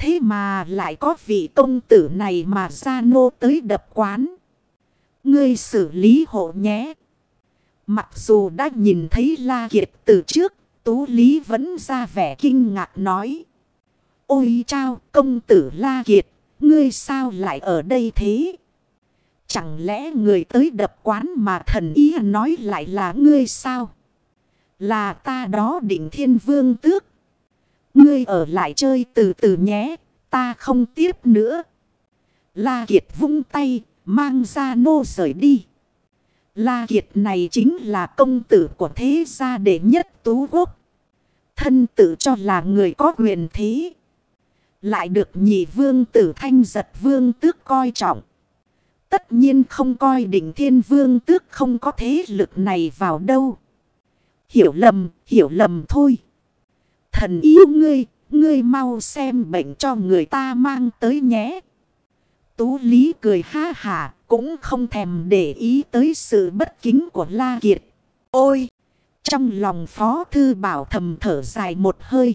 Thế mà lại có vị công tử này mà ra nô tới đập quán. Ngươi xử lý hộ nhé. Mặc dù đã nhìn thấy La Kiệt từ trước, Tú Lý vẫn ra vẻ kinh ngạc nói. Ôi chao công tử La Kiệt, ngươi sao lại ở đây thế? Chẳng lẽ người tới đập quán mà thần ý nói lại là ngươi sao? Là ta đó định thiên vương tước. Ngươi ở lại chơi từ từ nhé. Ta không tiếp nữa. La Kiệt vung tay. Mang ra nô rời đi. La Kiệt này chính là công tử của thế gia đệ nhất tú quốc. Thân tự cho là người có quyền thế. Lại được nhị vương tử thanh giật vương tước coi trọng. Tất nhiên không coi đỉnh thiên vương tước không có thế lực này vào đâu. Hiểu lầm, hiểu lầm thôi. Thần yêu ngươi, ngươi mau xem bệnh cho người ta mang tới nhé. Tú Lý cười ha hà, cũng không thèm để ý tới sự bất kính của La Kiệt. Ôi! Trong lòng Phó Thư Bảo thầm thở dài một hơi.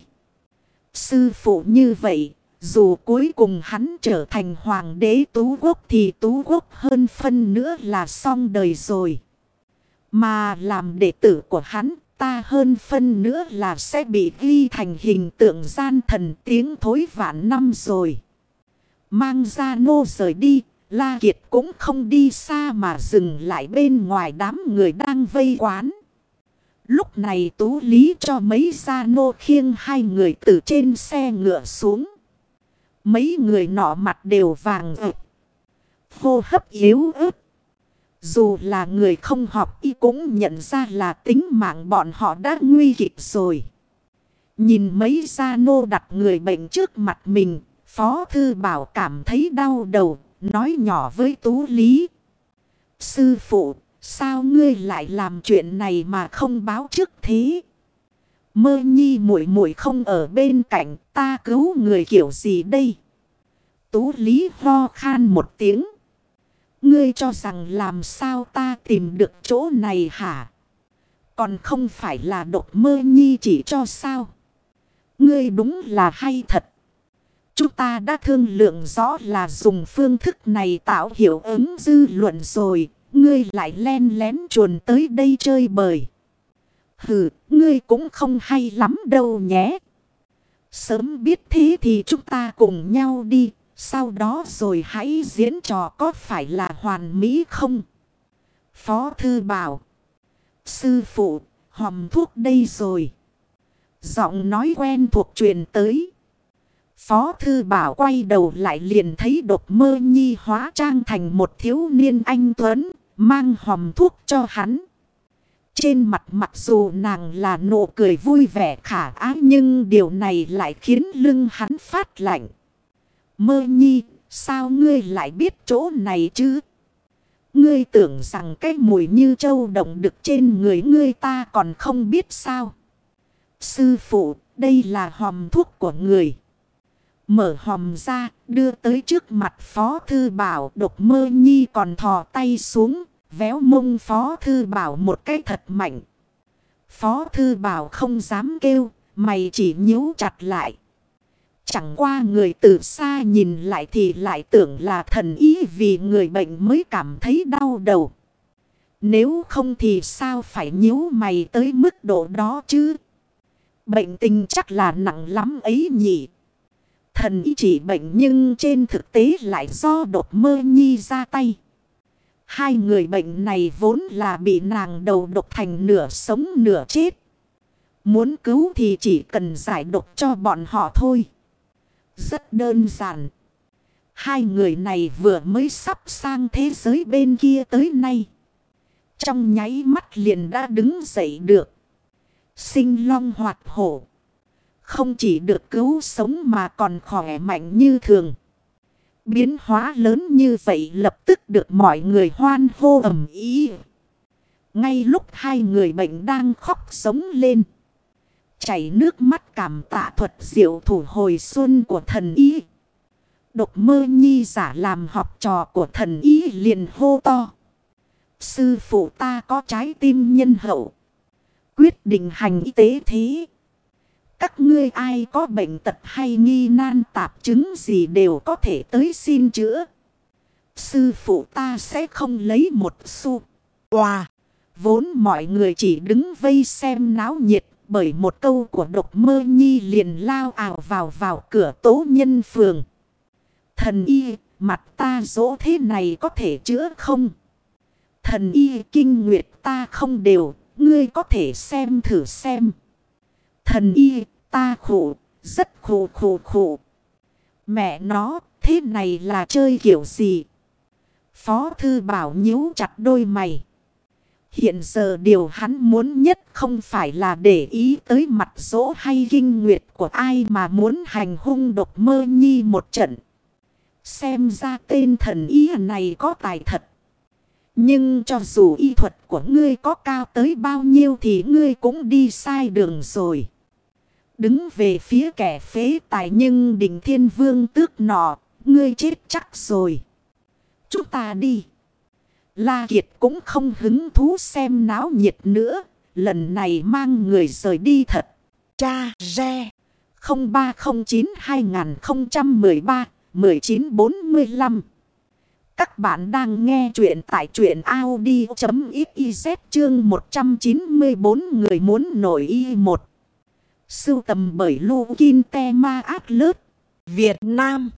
Sư phụ như vậy, dù cuối cùng hắn trở thành hoàng đế Tú Quốc thì Tú Quốc hơn phân nữa là xong đời rồi. Mà làm đệ tử của hắn ta hơn phân nữa là sẽ bị ghi thành hình tượng gian thần tiếng thối vạn năm rồi. Mang ra nô rời đi, La Kiệt cũng không đi xa mà dừng lại bên ngoài đám người đang vây quán. Lúc này Tú Lý cho mấy gia nô khiêng hai người từ trên xe ngựa xuống. Mấy người nọ mặt đều vàng ợt. Hô hấp yếu ớt. Dù là người không học y cũng nhận ra là tính mạng bọn họ đã nguy kịch rồi. Nhìn mấy gia nô đặt người bệnh trước mặt mình, Phó Thư Bảo cảm thấy đau đầu, nói nhỏ với Tú Lý. Sư phụ, sao ngươi lại làm chuyện này mà không báo trước thế? Mơ nhi muội muội không ở bên cạnh, ta cứu người kiểu gì đây? Tú Lý ho khan một tiếng. Ngươi cho rằng làm sao ta tìm được chỗ này hả? Còn không phải là độc mơ nhi chỉ cho sao? Ngươi đúng là hay thật. Chúng ta đã thương lượng rõ là dùng phương thức này tạo hiệu ứng dư luận rồi. Ngươi lại len lén chuồn tới đây chơi bời. Hừ, ngươi cũng không hay lắm đâu nhé. Sớm biết thế thì chúng ta cùng nhau đi. Sau đó rồi hãy diễn trò có phải là hoàn mỹ không? Phó thư bảo. Sư phụ, hòm thuốc đây rồi. Giọng nói quen thuộc truyền tới. Phó thư bảo quay đầu lại liền thấy đột mơ nhi hóa trang thành một thiếu niên anh Tuấn, mang hòm thuốc cho hắn. Trên mặt mặc dù nàng là nụ cười vui vẻ khả ái nhưng điều này lại khiến lưng hắn phát lạnh. Mơ nhi, sao ngươi lại biết chỗ này chứ? Ngươi tưởng rằng cái mùi như châu động được trên người ngươi ta còn không biết sao? Sư phụ, đây là hòm thuốc của người. Mở hòm ra, đưa tới trước mặt Phó Thư Bảo độc mơ nhi còn thò tay xuống, véo mông Phó Thư Bảo một cái thật mạnh. Phó Thư Bảo không dám kêu, mày chỉ nhíu chặt lại. Chẳng qua người từ xa nhìn lại thì lại tưởng là thần ý vì người bệnh mới cảm thấy đau đầu. Nếu không thì sao phải nhíu mày tới mức độ đó chứ? Bệnh tình chắc là nặng lắm ấy nhỉ? Thần ý chỉ bệnh nhưng trên thực tế lại do đột mơ nhi ra tay. Hai người bệnh này vốn là bị nàng đầu độc thành nửa sống nửa chết. Muốn cứu thì chỉ cần giải độc cho bọn họ thôi. Rất đơn giản. Hai người này vừa mới sắp sang thế giới bên kia tới nay. Trong nháy mắt liền đã đứng dậy được. Sinh long hoạt hổ. Không chỉ được cứu sống mà còn khỏe mạnh như thường. Biến hóa lớn như vậy lập tức được mọi người hoan hô ẩm ý. Ngay lúc hai người bệnh đang khóc sống lên. Chảy nước mắt cảm tạ thuật diệu thủ hồi xuân của thần y. Độc mơ nhi giả làm học trò của thần y liền hô to. Sư phụ ta có trái tim nhân hậu. Quyết định hành y tế thế. Các ngươi ai có bệnh tật hay nghi nan tạp chứng gì đều có thể tới xin chữa. Sư phụ ta sẽ không lấy một xu. Wow! Vốn mọi người chỉ đứng vây xem náo nhiệt bởi một câu của độc mơ nhi liền lao ảo vào vào cửa tố nhân phường. Thần y, mặt ta dỗ thế này có thể chữa không? Thần y kinh nguyệt ta không đều, ngươi có thể xem thử xem. Thần y, ta khổ, rất khổ khổ khổ. Mẹ nó, thế này là chơi kiểu gì? Phó thư bảo nhíu chặt đôi mày. Hiện giờ điều hắn muốn nhất không phải là để ý tới mặt dỗ hay kinh nguyệt của ai mà muốn hành hung độc mơ nhi một trận. Xem ra tên thần ý này có tài thật. Nhưng cho dù y thuật của ngươi có cao tới bao nhiêu thì ngươi cũng đi sai đường rồi. Đứng về phía kẻ phế tài nhưng đỉnh thiên vương tước nọ, ngươi chết chắc rồi. Chúng ta đi. La Kiệt cũng không hứng thú xem náo nhiệt nữa. Lần này mang người rời đi thật. Cha Re 0309 2013 1945 Các bạn đang nghe chuyện tại chuyện Audi.xyz chương 194 người muốn nổi y một. Sưu tầm bởi Lô Kinh Te Ma Át Lớp Việt Nam.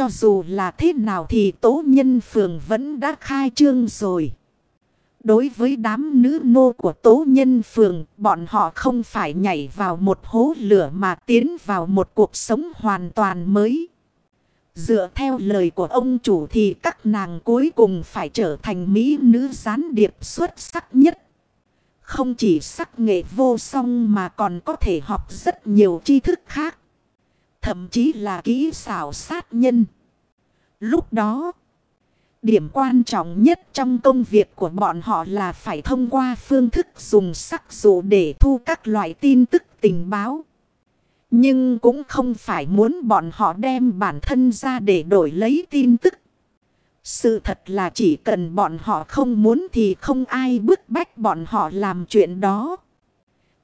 Cho dù là thế nào thì tố nhân phường vẫn đã khai trương rồi. Đối với đám nữ nô của tố nhân phường, bọn họ không phải nhảy vào một hố lửa mà tiến vào một cuộc sống hoàn toàn mới. Dựa theo lời của ông chủ thì các nàng cuối cùng phải trở thành mỹ nữ gián điệp xuất sắc nhất. Không chỉ sắc nghệ vô song mà còn có thể học rất nhiều tri thức khác. Thậm chí là kỹ xảo sát nhân. Lúc đó, điểm quan trọng nhất trong công việc của bọn họ là phải thông qua phương thức dùng sắc dụ để thu các loại tin tức tình báo. Nhưng cũng không phải muốn bọn họ đem bản thân ra để đổi lấy tin tức. Sự thật là chỉ cần bọn họ không muốn thì không ai bức bách bọn họ làm chuyện đó.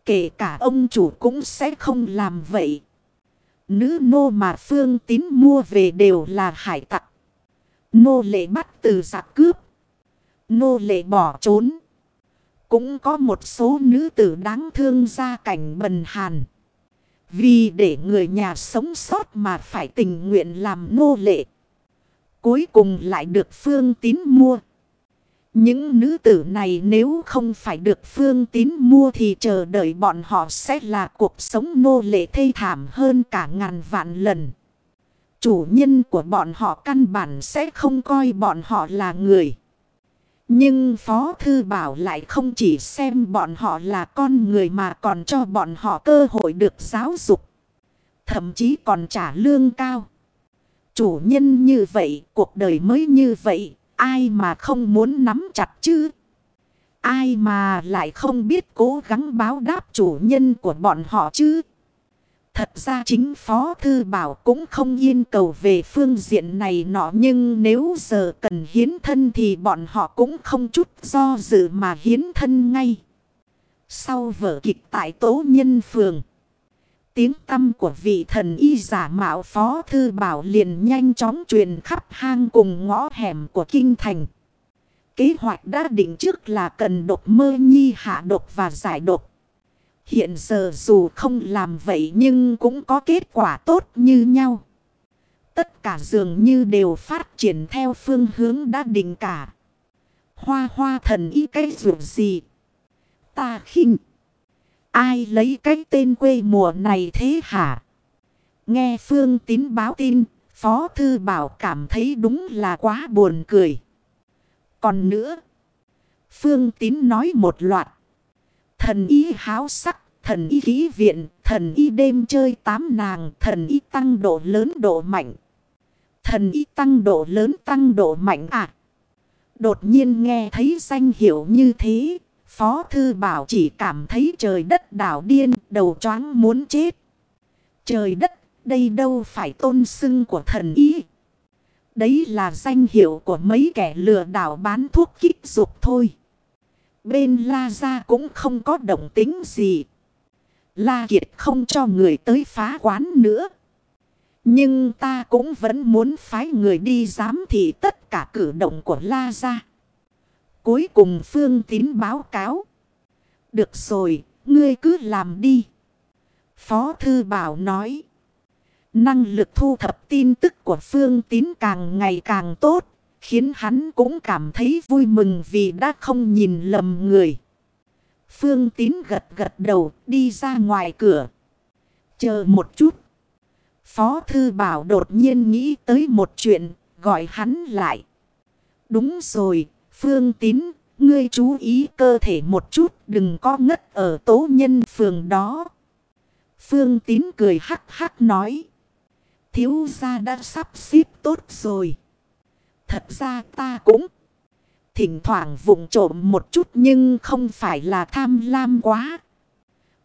Kể cả ông chủ cũng sẽ không làm vậy. Nữ nô mà Phương Tín mua về đều là hải tặc. Nô lệ bắt từ giặc cướp. Nô lệ bỏ trốn. Cũng có một số nữ tử đáng thương ra cảnh bần hàn. Vì để người nhà sống sót mà phải tình nguyện làm nô lệ. Cuối cùng lại được Phương Tín mua. Những nữ tử này nếu không phải được Phương Tín mua thì chờ đợi bọn họ sẽ là cuộc sống nô lệ thê thảm hơn cả ngàn vạn lần. Chủ nhân của bọn họ căn bản sẽ không coi bọn họ là người. Nhưng Phó Thư Bảo lại không chỉ xem bọn họ là con người mà còn cho bọn họ cơ hội được giáo dục. Thậm chí còn trả lương cao. Chủ nhân như vậy, cuộc đời mới như vậy, ai mà không muốn nắm chặt chứ? Ai mà lại không biết cố gắng báo đáp chủ nhân của bọn họ chứ? Thật ra chính Phó Thư Bảo cũng không yên cầu về phương diện này nọ nhưng nếu giờ cần hiến thân thì bọn họ cũng không chút do dự mà hiến thân ngay. Sau vở kịch tại Tố Nhân Phường, tiếng tâm của vị thần y giả mạo Phó Thư Bảo liền nhanh chóng truyền khắp hang cùng ngõ hẻm của Kinh Thành. Kế hoạch đã định trước là cần độc mơ nhi hạ độc và giải độc. Hiện giờ dù không làm vậy nhưng cũng có kết quả tốt như nhau. Tất cả dường như đều phát triển theo phương hướng đã định cả. Hoa hoa thần y cái dù gì? Ta khinh. Ai lấy cái tên quê mùa này thế hả? Nghe Phương Tín báo tin, Phó Thư Bảo cảm thấy đúng là quá buồn cười. Còn nữa, Phương Tín nói một loạt. Thần y háo sắc, thần y ký viện, thần y đêm chơi tám nàng, thần y tăng độ lớn độ mạnh. Thần y tăng độ lớn tăng độ mạnh à? Đột nhiên nghe thấy danh hiệu như thế, Phó Thư Bảo chỉ cảm thấy trời đất đảo điên, đầu choáng muốn chết. Trời đất, đây đâu phải tôn xưng của thần ý. Đấy là danh hiệu của mấy kẻ lừa đảo bán thuốc kích dục thôi. Bên La Gia cũng không có động tính gì. La Kiệt không cho người tới phá quán nữa. Nhưng ta cũng vẫn muốn phái người đi giám thị tất cả cử động của La Gia. Cuối cùng Phương Tín báo cáo. Được rồi, ngươi cứ làm đi. Phó Thư Bảo nói. Năng lực thu thập tin tức của Phương Tín càng ngày càng tốt. Khiến hắn cũng cảm thấy vui mừng vì đã không nhìn lầm người. Phương Tín gật gật đầu đi ra ngoài cửa. Chờ một chút. Phó Thư Bảo đột nhiên nghĩ tới một chuyện, gọi hắn lại. Đúng rồi, Phương Tín, ngươi chú ý cơ thể một chút, đừng có ngất ở tố nhân phường đó. Phương Tín cười hắc hắc nói. Thiếu gia đã sắp xếp tốt rồi. Thật ra ta cũng thỉnh thoảng vụng trộm một chút nhưng không phải là tham lam quá.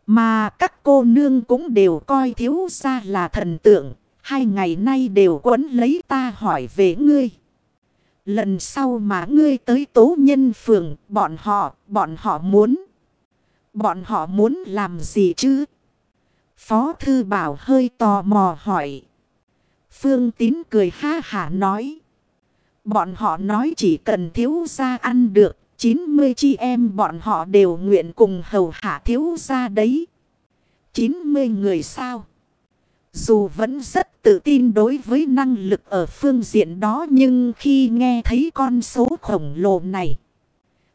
Mà các cô nương cũng đều coi thiếu gia là thần tượng. Hai ngày nay đều quấn lấy ta hỏi về ngươi. Lần sau mà ngươi tới tố nhân phường, bọn họ, bọn họ muốn. Bọn họ muốn làm gì chứ? Phó thư bảo hơi tò mò hỏi. Phương tín cười ha hả nói. Bọn họ nói chỉ cần thiếu gia ăn được. 90 chi em bọn họ đều nguyện cùng hầu hạ thiếu gia đấy. 90 người sao? Dù vẫn rất tự tin đối với năng lực ở phương diện đó nhưng khi nghe thấy con số khổng lồ này.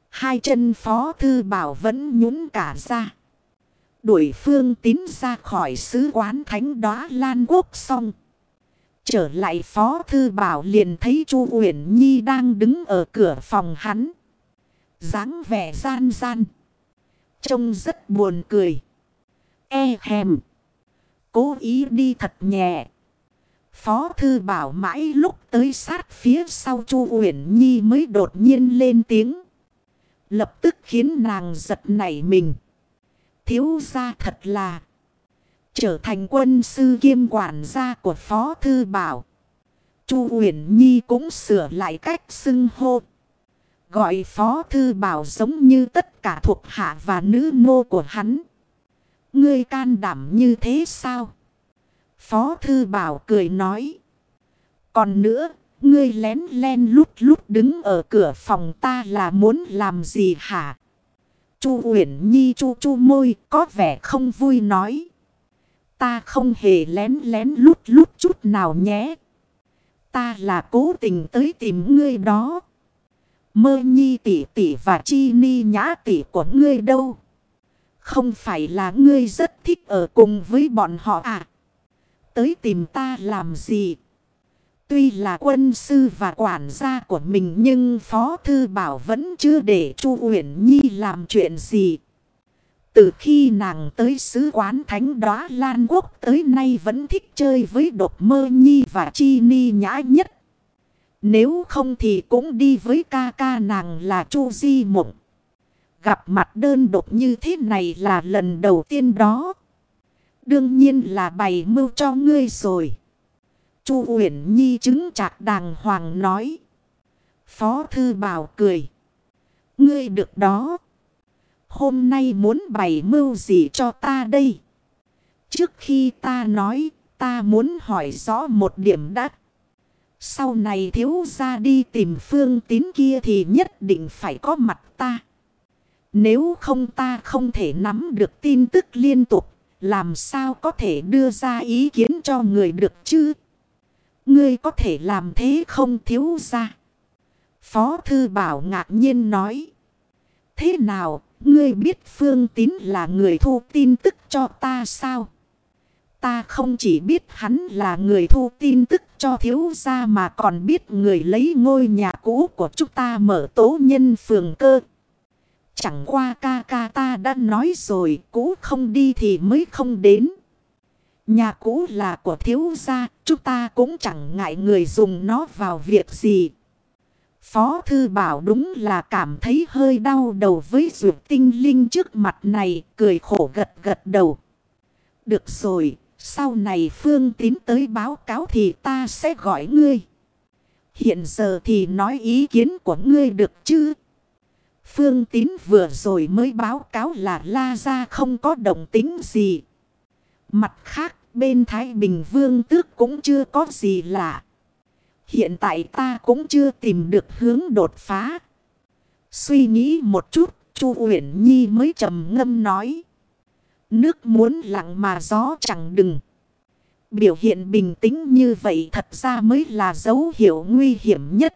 Hai chân phó thư bảo vẫn nhún cả ra. Đuổi phương tín ra khỏi sứ quán thánh đóa Lan Quốc xong. Trở lại phó thư bảo liền thấy chu Uyển Nhi đang đứng ở cửa phòng hắn. dáng vẻ gian gian. Trông rất buồn cười. E hèm. Cố ý đi thật nhẹ. Phó thư bảo mãi lúc tới sát phía sau chu Uyển Nhi mới đột nhiên lên tiếng. Lập tức khiến nàng giật nảy mình. Thiếu ra thật là. Trở thành quân sư kiêm quản gia của Phó Thư Bảo. Chu Uyển Nhi cũng sửa lại cách xưng hô. Gọi Phó Thư Bảo giống như tất cả thuộc hạ và nữ nô của hắn. Ngươi can đảm như thế sao? Phó Thư Bảo cười nói. Còn nữa, ngươi lén len lút lút đứng ở cửa phòng ta là muốn làm gì hả? Chu Uyển Nhi chu chu môi có vẻ không vui nói. Ta không hề lén lén lút lút chút nào nhé. Ta là cố tình tới tìm ngươi đó. Mơ nhi tỷ tỷ và chi ni nhã tỷ của ngươi đâu. Không phải là ngươi rất thích ở cùng với bọn họ à. Tới tìm ta làm gì? Tuy là quân sư và quản gia của mình nhưng Phó Thư Bảo vẫn chưa để Chu Uyển Nhi làm chuyện gì. Từ khi nàng tới sứ quán thánh đóa Lan Quốc tới nay vẫn thích chơi với độc mơ nhi và chi ni nhã nhất. Nếu không thì cũng đi với ca ca nàng là Chu Di Mộng. Gặp mặt đơn độc như thế này là lần đầu tiên đó. Đương nhiên là bày mưu cho ngươi rồi. Chu Uyển Nhi chứng chạc đàng hoàng nói. Phó Thư Bảo cười. Ngươi được đó. Hôm nay muốn bày mưu gì cho ta đây? Trước khi ta nói, ta muốn hỏi rõ một điểm đắt. Sau này thiếu ra đi tìm phương tín kia thì nhất định phải có mặt ta. Nếu không ta không thể nắm được tin tức liên tục, làm sao có thể đưa ra ý kiến cho người được chứ? Ngươi có thể làm thế không thiếu ra. Phó thư bảo ngạc nhiên nói. Thế nào, ngươi biết Phương Tín là người thu tin tức cho ta sao? Ta không chỉ biết hắn là người thu tin tức cho thiếu gia mà còn biết người lấy ngôi nhà cũ của chúng ta mở tố nhân phường cơ. Chẳng qua ca ca ta đã nói rồi, cũ không đi thì mới không đến. Nhà cũ là của thiếu gia, chúng ta cũng chẳng ngại người dùng nó vào việc gì. Phó thư bảo đúng là cảm thấy hơi đau đầu với ruột tinh linh trước mặt này, cười khổ gật gật đầu. Được rồi, sau này Phương tín tới báo cáo thì ta sẽ gọi ngươi. Hiện giờ thì nói ý kiến của ngươi được chứ? Phương tín vừa rồi mới báo cáo là La Gia không có động tính gì. Mặt khác bên Thái Bình Vương tước cũng chưa có gì lạ. Hiện tại ta cũng chưa tìm được hướng đột phá. Suy nghĩ một chút, Chu Uyển Nhi mới trầm ngâm nói. Nước muốn lặng mà gió chẳng đừng. Biểu hiện bình tĩnh như vậy thật ra mới là dấu hiệu nguy hiểm nhất.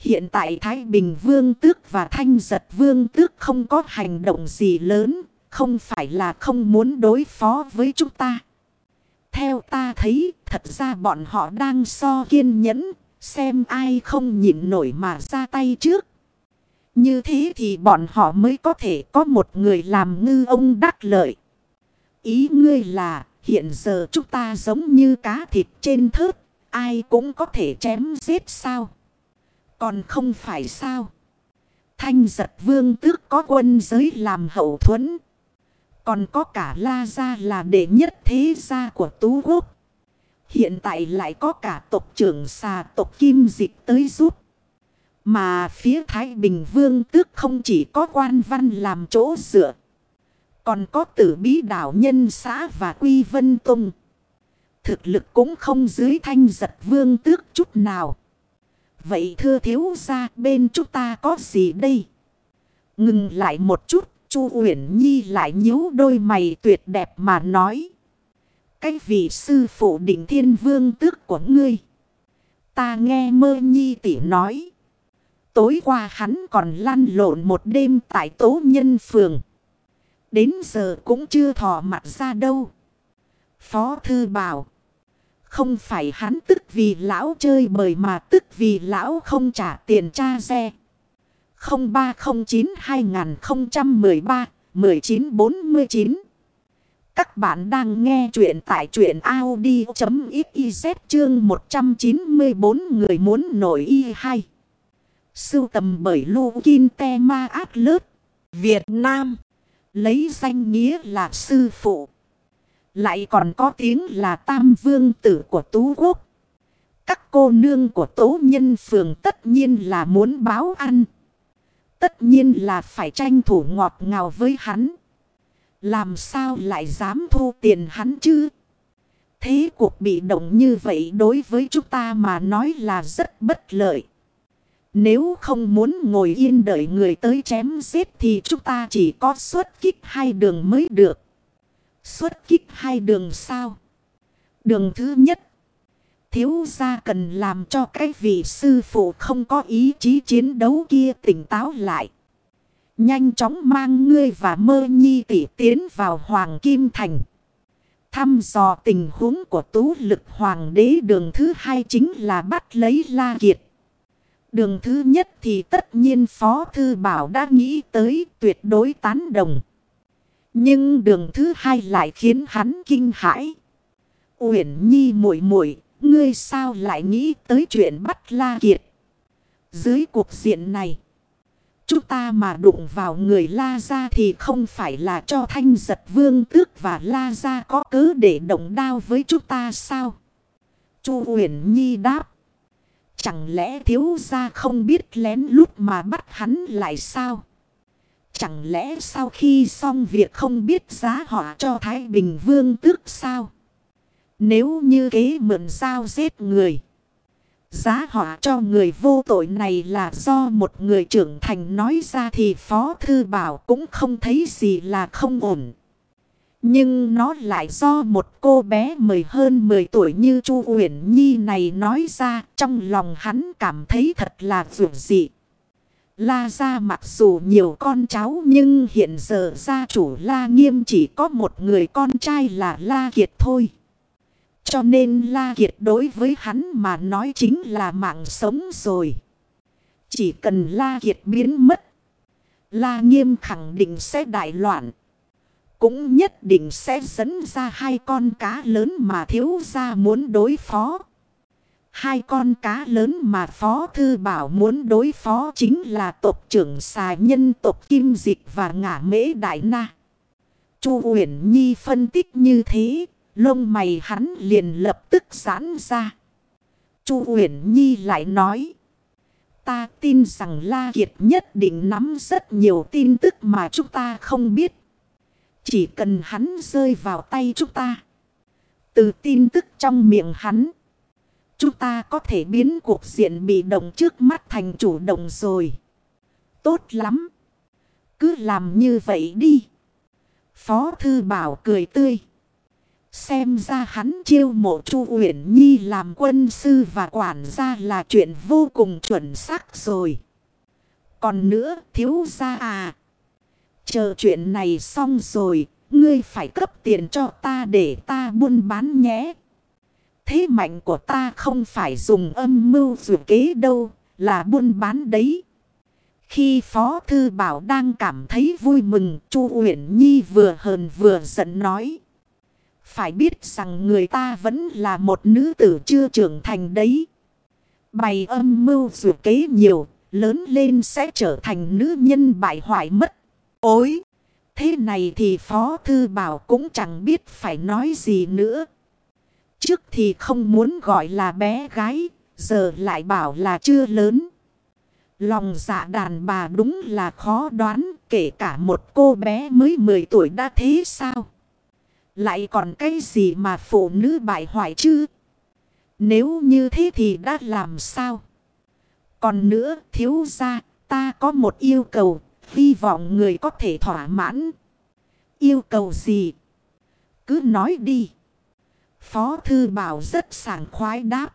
Hiện tại Thái Bình Vương Tước và Thanh Giật Vương Tước không có hành động gì lớn, không phải là không muốn đối phó với chúng ta. Theo ta thấy, thật ra bọn họ đang so kiên nhẫn, xem ai không nhịn nổi mà ra tay trước. Như thế thì bọn họ mới có thể có một người làm ngư ông đắc lợi. Ý ngươi là hiện giờ chúng ta giống như cá thịt trên thớt, ai cũng có thể chém giết sao? Còn không phải sao? Thanh giật vương tước có quân giới làm hậu thuẫn. Còn có cả La Gia là đệ nhất thế gia của Tú Quốc. Hiện tại lại có cả tộc trưởng xà tộc Kim Dịch tới giúp. Mà phía Thái Bình Vương tước không chỉ có quan văn làm chỗ dựa. Còn có tử bí đảo nhân xã và quy vân tung. Thực lực cũng không dưới thanh giật vương tước chút nào. Vậy thưa thiếu ra bên chúng ta có gì đây? Ngừng lại một chút, Chu Uyển Nhi lại nhíu đôi mày tuyệt đẹp mà nói. Cái vị sư phụ đỉnh thiên vương tước của ngươi. Ta nghe mơ nhi tỷ nói. Tối qua hắn còn lăn lộn một đêm tại tố nhân phường. Đến giờ cũng chưa thò mặt ra đâu. Phó thư bảo. Không phải hắn tức vì lão chơi bời mà tức vì lão không trả tiền cha xe. 0309-2013-1949 Các bạn đang nghe chuyện tại chuyện Audi.xyz chương 194 người muốn nổi y hay. Sưu tầm bởi Lô Kinh Te Ma Át Việt Nam. Lấy danh nghĩa là sư phụ. Lại còn có tiếng là tam vương tử của Tú Quốc. Các cô nương của tố nhân phường tất nhiên là muốn báo ăn. Tất nhiên là phải tranh thủ ngọt ngào với hắn. Làm sao lại dám thu tiền hắn chứ? Thế cuộc bị động như vậy đối với chúng ta mà nói là rất bất lợi. Nếu không muốn ngồi yên đợi người tới chém giết thì chúng ta chỉ có xuất kích hai đường mới được. Xuất kích hai đường sao? Đường thứ nhất Thiếu gia cần làm cho cái vị sư phụ không có ý chí chiến đấu kia tỉnh táo lại. Nhanh chóng mang ngươi và mơ nhi tỷ tiến vào Hoàng Kim Thành. Thăm dò tình huống của tú lực hoàng đế đường thứ hai chính là bắt lấy La Kiệt. Đường thứ nhất thì tất nhiên Phó Thư Bảo đã nghĩ tới tuyệt đối tán đồng. Nhưng đường thứ hai lại khiến hắn kinh hãi. Uyển Nhi muội muội, Ngươi sao lại nghĩ tới chuyện bắt La Kiệt? Dưới cuộc diện này. Chúng ta mà đụng vào người La Gia thì không phải là cho thanh giật vương tước và La Gia có cớ để động đao với chúng ta sao? Chu Uyển Nhi đáp. Chẳng lẽ thiếu gia không biết lén lút mà bắt hắn lại sao? Chẳng lẽ sau khi xong việc không biết giá họ cho Thái Bình Vương tước sao? Nếu như kế mượn sao giết người. Giá họ cho người vô tội này là do một người trưởng thành nói ra thì Phó Thư Bảo cũng không thấy gì là không ổn. Nhưng nó lại do một cô bé mười hơn 10 tuổi như Chu Uyển Nhi này nói ra, trong lòng hắn cảm thấy thật là vượt dị. La gia mặc dù nhiều con cháu nhưng hiện giờ gia chủ La Nghiêm chỉ có một người con trai là La Kiệt thôi. Cho nên La Kiệt đối với hắn mà nói chính là mạng sống rồi. Chỉ cần La Kiệt biến mất. La Nghiêm khẳng định sẽ đại loạn. Cũng nhất định sẽ dẫn ra hai con cá lớn mà thiếu gia muốn đối phó. Hai con cá lớn mà Phó Thư Bảo muốn đối phó chính là tộc trưởng xà nhân tộc Kim Dịch và ngả mễ Đại Na. Chu Uyển Nhi phân tích như thế, lông mày hắn liền lập tức giãn ra. Chu Uyển Nhi lại nói. Ta tin rằng La Kiệt nhất định nắm rất nhiều tin tức mà chúng ta không biết. Chỉ cần hắn rơi vào tay chúng ta. Từ tin tức trong miệng hắn. Chúng ta có thể biến cuộc diện bị động trước mắt thành chủ động rồi. Tốt lắm. Cứ làm như vậy đi. Phó Thư Bảo cười tươi. Xem ra hắn chiêu mộ Chu Uyển Nhi làm quân sư và quản gia là chuyện vô cùng chuẩn xác rồi. Còn nữa thiếu gia à. Chờ chuyện này xong rồi, ngươi phải cấp tiền cho ta để ta buôn bán nhé. Thế mạnh của ta không phải dùng âm mưu dù kế đâu, là buôn bán đấy. Khi Phó Thư Bảo đang cảm thấy vui mừng, Chu Uyển Nhi vừa hờn vừa giận nói. Phải biết rằng người ta vẫn là một nữ tử chưa trưởng thành đấy. Bày âm mưu dù kế nhiều, lớn lên sẽ trở thành nữ nhân bại hoại mất. Ôi! Thế này thì Phó Thư Bảo cũng chẳng biết phải nói gì nữa. Trước thì không muốn gọi là bé gái, giờ lại bảo là chưa lớn. Lòng dạ đàn bà đúng là khó đoán, kể cả một cô bé mới 10 tuổi đã thế sao? Lại còn cái gì mà phụ nữ bại hoại chứ? Nếu như thế thì đã làm sao? Còn nữa thiếu ra ta có một yêu cầu. Hy vọng người có thể thỏa mãn. Yêu cầu gì? Cứ nói đi. Phó Thư Bảo rất sảng khoái đáp.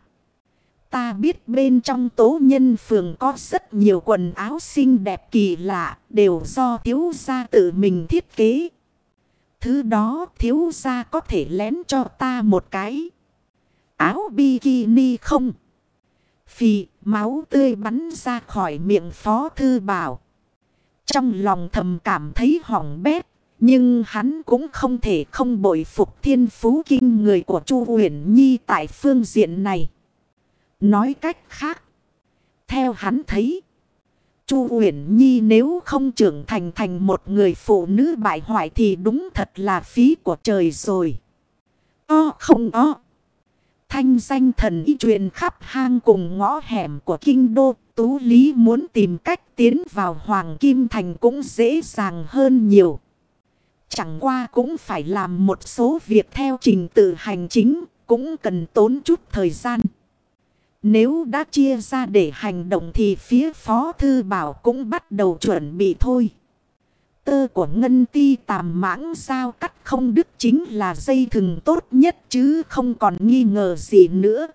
Ta biết bên trong tố nhân phường có rất nhiều quần áo xinh đẹp kỳ lạ. Đều do thiếu gia tự mình thiết kế. Thứ đó thiếu gia có thể lén cho ta một cái. Áo bikini không? Phì, máu tươi bắn ra khỏi miệng Phó Thư Bảo. Trong lòng thầm cảm thấy hỏng bét. Nhưng hắn cũng không thể không bội phục thiên phú kinh người của Chu uyển Nhi tại phương diện này. Nói cách khác. Theo hắn thấy. Chu Uyển Nhi nếu không trưởng thành thành một người phụ nữ bại hoại thì đúng thật là phí của trời rồi. O không o. Thanh danh thần y truyền khắp hang cùng ngõ hẻm của kinh đô. Tú Lý muốn tìm cách tiến vào Hoàng Kim Thành cũng dễ dàng hơn nhiều. Chẳng qua cũng phải làm một số việc theo trình tự hành chính, cũng cần tốn chút thời gian. Nếu đã chia ra để hành động thì phía Phó Thư Bảo cũng bắt đầu chuẩn bị thôi. Tơ của Ngân Ti tàm mãng sao cắt không đức chính là dây thừng tốt nhất chứ không còn nghi ngờ gì nữa.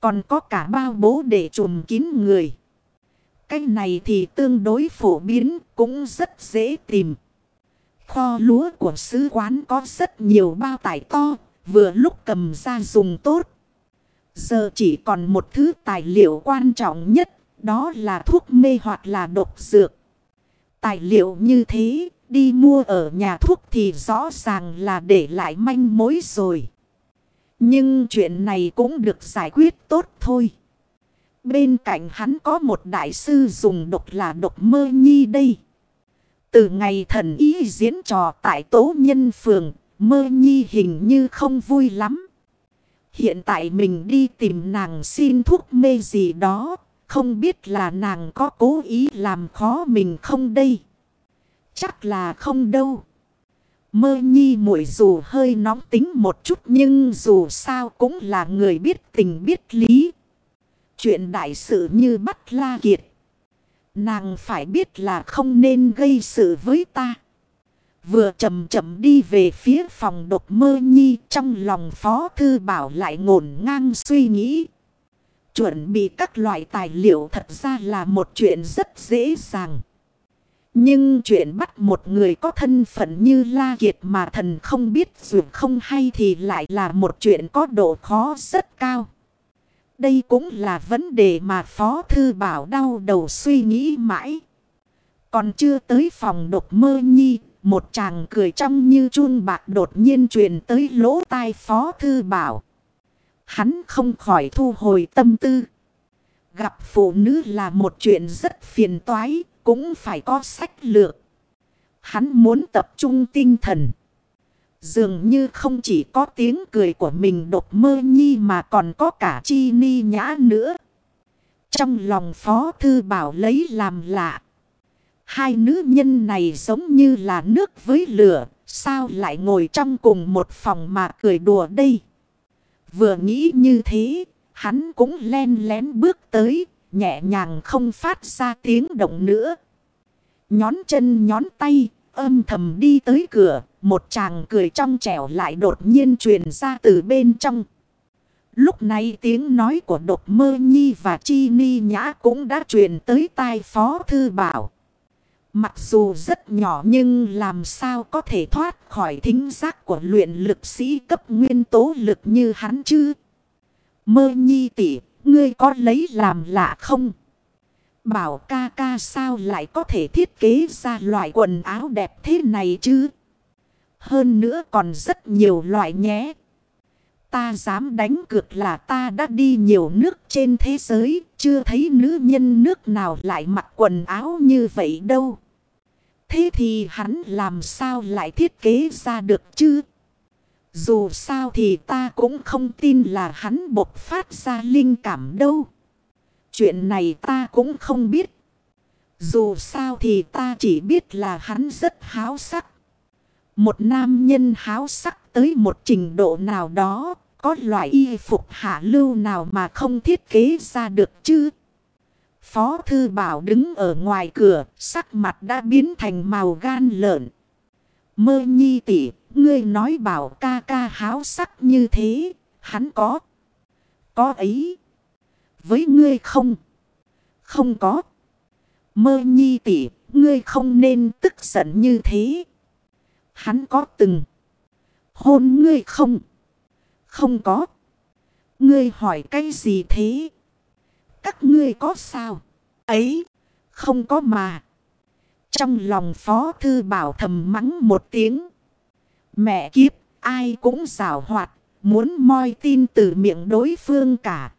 Còn có cả bao bố để trùm kín người. Cái này thì tương đối phổ biến cũng rất dễ tìm. Kho lúa của sứ quán có rất nhiều bao tải to, vừa lúc cầm ra dùng tốt. Giờ chỉ còn một thứ tài liệu quan trọng nhất, đó là thuốc mê hoặc là độc dược. Tài liệu như thế, đi mua ở nhà thuốc thì rõ ràng là để lại manh mối rồi. Nhưng chuyện này cũng được giải quyết tốt thôi. Bên cạnh hắn có một đại sư dùng độc là độc mơ nhi đây. Từ ngày thần ý diễn trò tại tố nhân phường, mơ nhi hình như không vui lắm. Hiện tại mình đi tìm nàng xin thuốc mê gì đó. Không biết là nàng có cố ý làm khó mình không đây. Chắc là không đâu. Mơ nhi muội dù hơi nóng tính một chút nhưng dù sao cũng là người biết tình biết lý. Chuyện đại sự như bắt la kiệt. Nàng phải biết là không nên gây sự với ta. Vừa chậm chậm đi về phía phòng độc mơ nhi, trong lòng phó thư bảo lại ngổn ngang suy nghĩ. Chuẩn bị các loại tài liệu thật ra là một chuyện rất dễ dàng. Nhưng chuyện bắt một người có thân phận như La Kiệt mà thần không biết dù không hay thì lại là một chuyện có độ khó rất cao. Đây cũng là vấn đề mà Phó Thư Bảo đau đầu suy nghĩ mãi. Còn chưa tới phòng độc mơ nhi, một chàng cười trong như chun bạc đột nhiên truyền tới lỗ tai Phó Thư Bảo. Hắn không khỏi thu hồi tâm tư. Gặp phụ nữ là một chuyện rất phiền toái, cũng phải có sách lược. Hắn muốn tập trung tinh thần. Dường như không chỉ có tiếng cười của mình đột mơ nhi mà còn có cả chi ni nhã nữa. Trong lòng phó thư bảo lấy làm lạ. Hai nữ nhân này giống như là nước với lửa. Sao lại ngồi trong cùng một phòng mà cười đùa đây? Vừa nghĩ như thế, hắn cũng len lén bước tới, nhẹ nhàng không phát ra tiếng động nữa. Nhón chân nhón tay, âm thầm đi tới cửa, một chàng cười trong trẻo lại đột nhiên truyền ra từ bên trong. Lúc này tiếng nói của đột mơ nhi và chi ni nhã cũng đã truyền tới tai phó thư bảo. Mặc dù rất nhỏ nhưng làm sao có thể thoát khỏi thính giác của luyện lực sĩ cấp nguyên tố lực như hắn chứ? Mơ nhi tỷ, ngươi có lấy làm lạ không? Bảo ca ca sao lại có thể thiết kế ra loại quần áo đẹp thế này chứ? Hơn nữa còn rất nhiều loại nhé. Ta dám đánh cược là ta đã đi nhiều nước trên thế giới. Chưa thấy nữ nhân nước nào lại mặc quần áo như vậy đâu. Thế thì hắn làm sao lại thiết kế ra được chứ? Dù sao thì ta cũng không tin là hắn bộc phát ra linh cảm đâu. Chuyện này ta cũng không biết. Dù sao thì ta chỉ biết là hắn rất háo sắc. Một nam nhân háo sắc tới một trình độ nào đó. Có loại y phục hạ lưu nào mà không thiết kế ra được chứ? Phó thư bảo đứng ở ngoài cửa, sắc mặt đã biến thành màu gan lợn. Mơ nhi tỷ ngươi nói bảo ca ca háo sắc như thế, hắn có. Có ấy. Với ngươi không. Không có. Mơ nhi tỷ ngươi không nên tức giận như thế. Hắn có từng. Hôn ngươi không. Không có. Ngươi hỏi cái gì thế? Các ngươi có sao? Ấy. Không có mà. Trong lòng phó thư bảo thầm mắng một tiếng. Mẹ kiếp, ai cũng rào hoạt, muốn moi tin từ miệng đối phương cả.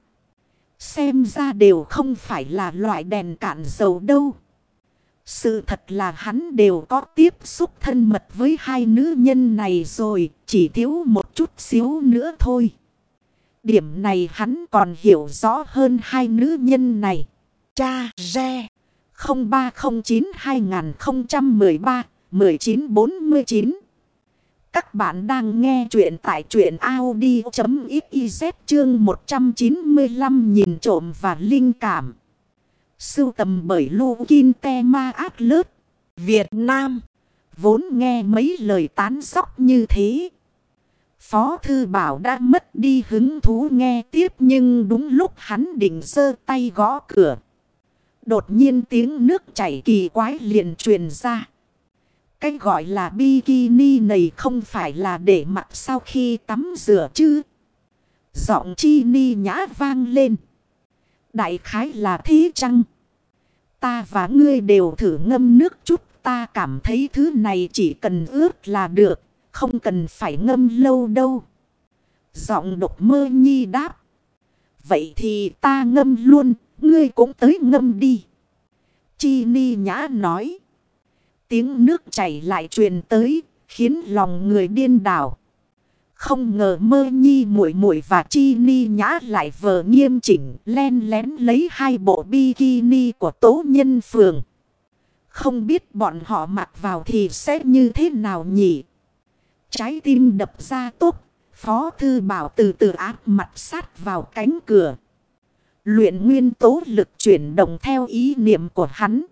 Xem ra đều không phải là loại đèn cạn dầu đâu. Sự thật là hắn đều có tiếp xúc thân mật với hai nữ nhân này rồi, chỉ thiếu một chút xíu nữa thôi. Điểm này hắn còn hiểu rõ hơn hai nữ nhân này. Cha Re 0309 2013 1949 các bạn đang nghe chuyện tại chuyện Audi.xyz chương 195 nhìn trộm và linh cảm. Sưu tầm bởi Lô Kinh Te Ma Át Lớt, Việt Nam. Vốn nghe mấy lời tán sóc như thế. Phó Thư Bảo đã mất đi hứng thú nghe tiếp nhưng đúng lúc hắn định sơ tay gõ cửa. Đột nhiên tiếng nước chảy kỳ quái liền truyền ra. Cái gọi là bikini này không phải là để mặc sau khi tắm rửa chứ. Giọng chi ni nhã vang lên. Đại khái là thế chăng? Ta và ngươi đều thử ngâm nước chút. Ta cảm thấy thứ này chỉ cần ướt là được. Không cần phải ngâm lâu đâu. Giọng độc mơ nhi đáp. Vậy thì ta ngâm luôn. Ngươi cũng tới ngâm đi. Chi ni nhã nói tiếng nước chảy lại truyền tới, khiến lòng người điên đảo. Không ngờ mơ nhi muội muội và chi ni nhã lại vờ nghiêm chỉnh, len lén lấy hai bộ bikini của tố nhân phường. Không biết bọn họ mặc vào thì sẽ như thế nào nhỉ? Trái tim đập ra tốt. Phó thư bảo từ từ áp mặt sát vào cánh cửa. Luyện nguyên tố lực chuyển động theo ý niệm của hắn.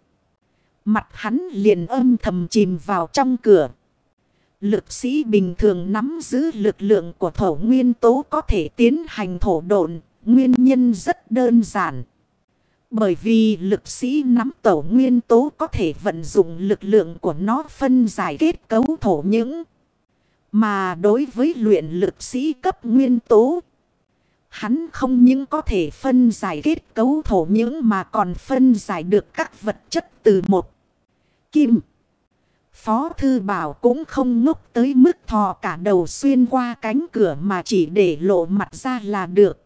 Mặt hắn liền âm thầm chìm vào trong cửa. Lực sĩ bình thường nắm giữ lực lượng của thổ nguyên tố có thể tiến hành thổ độn. Nguyên nhân rất đơn giản. Bởi vì lực sĩ nắm tổ nguyên tố có thể vận dụng lực lượng của nó phân giải kết cấu thổ những. Mà đối với luyện lực sĩ cấp nguyên tố, hắn không những có thể phân giải kết cấu thổ những mà còn phân giải được các vật chất từ một kim. Phó Thư Bảo cũng không ngốc tới mức thò cả đầu xuyên qua cánh cửa mà chỉ để lộ mặt ra là được.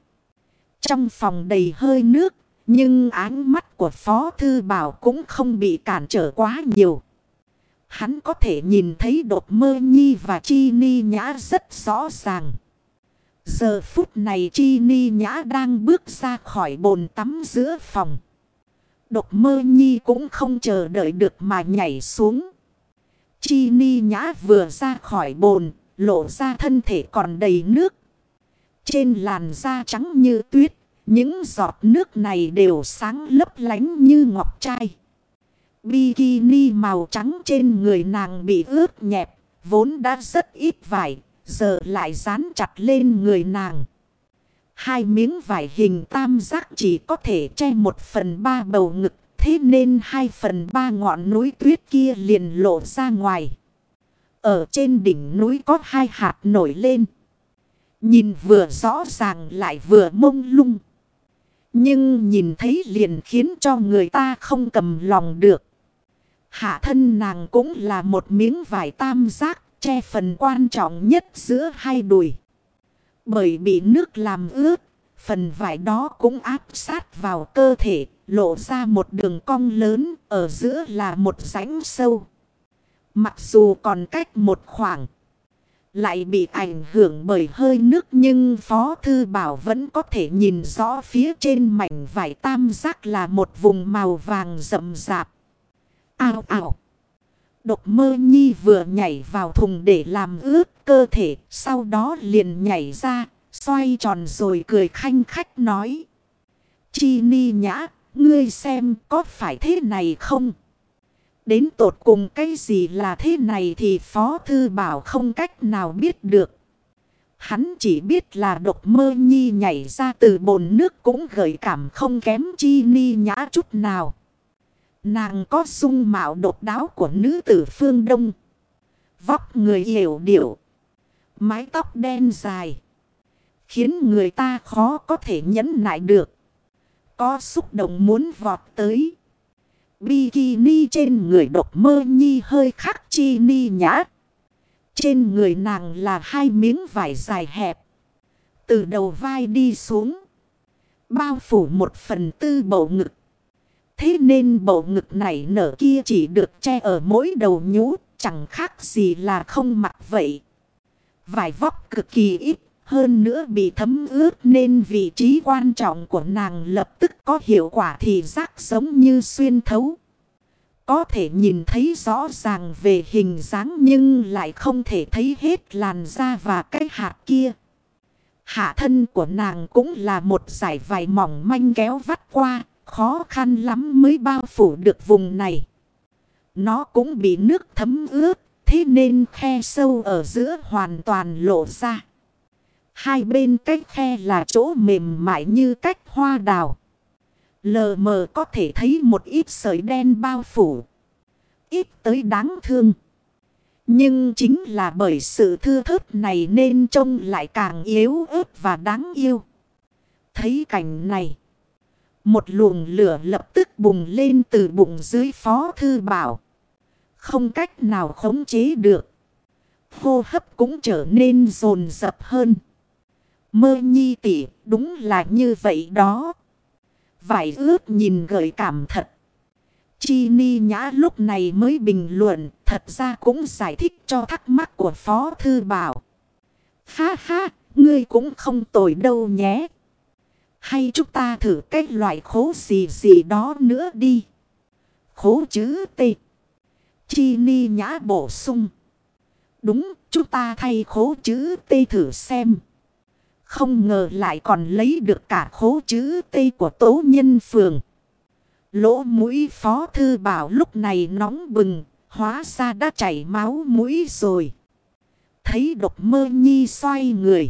Trong phòng đầy hơi nước, nhưng ánh mắt của Phó Thư Bảo cũng không bị cản trở quá nhiều. Hắn có thể nhìn thấy đột mơ nhi và chi ni nhã rất rõ ràng. Giờ phút này chi ni nhã đang bước ra khỏi bồn tắm giữa phòng. Đột mơ nhi cũng không chờ đợi được mà nhảy xuống. Chi ni nhã vừa ra khỏi bồn, lộ ra thân thể còn đầy nước. Trên làn da trắng như tuyết, những giọt nước này đều sáng lấp lánh như ngọc trai. Bikini màu trắng trên người nàng bị ướt nhẹp, vốn đã rất ít vải, giờ lại dán chặt lên người nàng. Hai miếng vải hình tam giác chỉ có thể che một phần ba bầu ngực, thế nên hai phần ba ngọn núi tuyết kia liền lộ ra ngoài. Ở trên đỉnh núi có hai hạt nổi lên. Nhìn vừa rõ ràng lại vừa mông lung. Nhưng nhìn thấy liền khiến cho người ta không cầm lòng được. Hạ thân nàng cũng là một miếng vải tam giác che phần quan trọng nhất giữa hai đùi. Bởi bị nước làm ướt, phần vải đó cũng áp sát vào cơ thể, lộ ra một đường cong lớn, ở giữa là một rãnh sâu. Mặc dù còn cách một khoảng, lại bị ảnh hưởng bởi hơi nước nhưng Phó Thư Bảo vẫn có thể nhìn rõ phía trên mảnh vải tam giác là một vùng màu vàng rậm rạp. Ao ao. Độc mơ nhi vừa nhảy vào thùng để làm ướt cơ thể, sau đó liền nhảy ra, xoay tròn rồi cười khanh khách nói. Chi ni nhã, ngươi xem có phải thế này không? Đến tột cùng cái gì là thế này thì Phó Thư Bảo không cách nào biết được. Hắn chỉ biết là độc mơ nhi nhảy ra từ bồn nước cũng gợi cảm không kém chi ni nhã chút nào. Nàng có dung mạo độc đáo của nữ tử phương Đông. Vóc người hiểu điệu. Mái tóc đen dài. Khiến người ta khó có thể nhẫn nại được. Có xúc động muốn vọt tới. Bikini trên người độc mơ nhi hơi khắc chi ni nhã. Trên người nàng là hai miếng vải dài hẹp. Từ đầu vai đi xuống. Bao phủ một phần tư bầu ngực. Thế nên bầu ngực này nở kia chỉ được che ở mỗi đầu nhũ. Chẳng khác gì là không mặc vậy. Vải vóc cực kỳ ít. Hơn nữa bị thấm ướt nên vị trí quan trọng của nàng lập tức có hiệu quả thì giác giống như xuyên thấu. Có thể nhìn thấy rõ ràng về hình dáng nhưng lại không thể thấy hết làn da và cái hạt kia. Hạ thân của nàng cũng là một giải vải mỏng manh kéo vắt qua, khó khăn lắm mới bao phủ được vùng này. Nó cũng bị nước thấm ướt, thế nên khe sâu ở giữa hoàn toàn lộ ra. Hai bên cách khe là chỗ mềm mại như cách hoa đào. Lờ mờ có thể thấy một ít sợi đen bao phủ. Ít tới đáng thương. Nhưng chính là bởi sự thư thớt này nên trông lại càng yếu ớt và đáng yêu. Thấy cảnh này. Một luồng lửa lập tức bùng lên từ bụng dưới phó thư bảo. Không cách nào khống chế được. Hô hấp cũng trở nên rồn rập hơn. Mơ nhi tỉ đúng là như vậy đó. Vải ướt nhìn gợi cảm thật. Chi ni nhã lúc này mới bình luận. Thật ra cũng giải thích cho thắc mắc của Phó Thư Bảo. Ha ha, ngươi cũng không tồi đâu nhé. Hay chúng ta thử cái loại khố gì gì đó nữa đi. Khố chữ T. Chi ni nhã bổ sung. Đúng, chúng ta thay khố chữ T thử xem. Không ngờ lại còn lấy được cả khố chữ Tây của tố nhân phường. Lỗ mũi phó thư bảo lúc này nóng bừng, hóa ra đã chảy máu mũi rồi. thấy độc mơ nhi xoay người.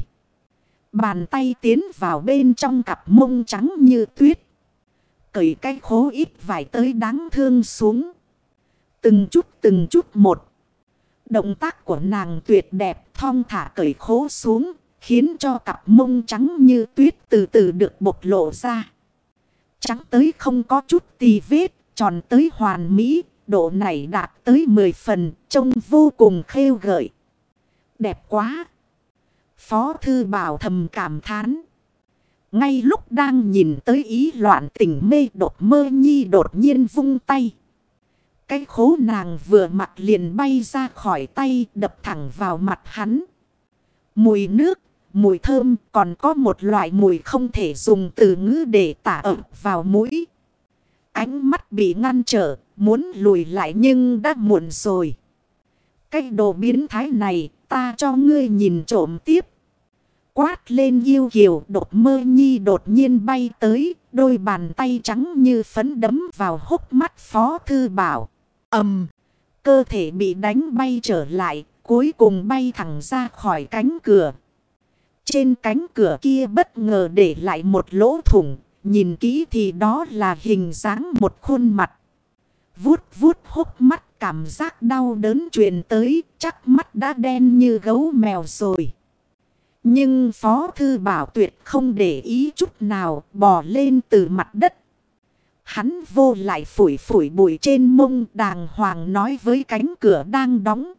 Bàn tay tiến vào bên trong cặp mông trắng như tuyết. Cởi cái khố ít vải tới đáng thương xuống. Từng chút từng chút một. Động tác của nàng tuyệt đẹp thong thả cởi khố xuống. Khiến cho cặp mông trắng như tuyết từ từ được bộc lộ ra. Trắng tới không có chút tì vết, tròn tới hoàn mỹ, độ này đạt tới 10 phần, trông vô cùng khêu gợi. Đẹp quá! Phó thư bảo thầm cảm thán. Ngay lúc đang nhìn tới ý loạn tình mê đột mơ nhi đột nhiên vung tay. Cái khố nàng vừa mặt liền bay ra khỏi tay đập thẳng vào mặt hắn. Mùi nước, mùi thơm còn có một loại mùi không thể dùng từ ngữ để tả ẩm vào mũi. Ánh mắt bị ngăn trở, muốn lùi lại nhưng đã muộn rồi. Cái đồ biến thái này ta cho ngươi nhìn trộm tiếp. Quát lên yêu kiều đột mơ nhi đột nhiên bay tới, đôi bàn tay trắng như phấn đấm vào hốc mắt phó thư bảo. ầm cơ thể bị đánh bay trở lại, cuối cùng bay thẳng ra khỏi cánh cửa. Trên cánh cửa kia bất ngờ để lại một lỗ thủng, nhìn kỹ thì đó là hình dáng một khuôn mặt. Vút vút hốc mắt cảm giác đau đớn truyền tới, chắc mắt đã đen như gấu mèo rồi. Nhưng Phó Thư Bảo tuyệt không để ý chút nào bò lên từ mặt đất. Hắn vô lại phủi phủi bụi trên mông đàng hoàng nói với cánh cửa đang đóng.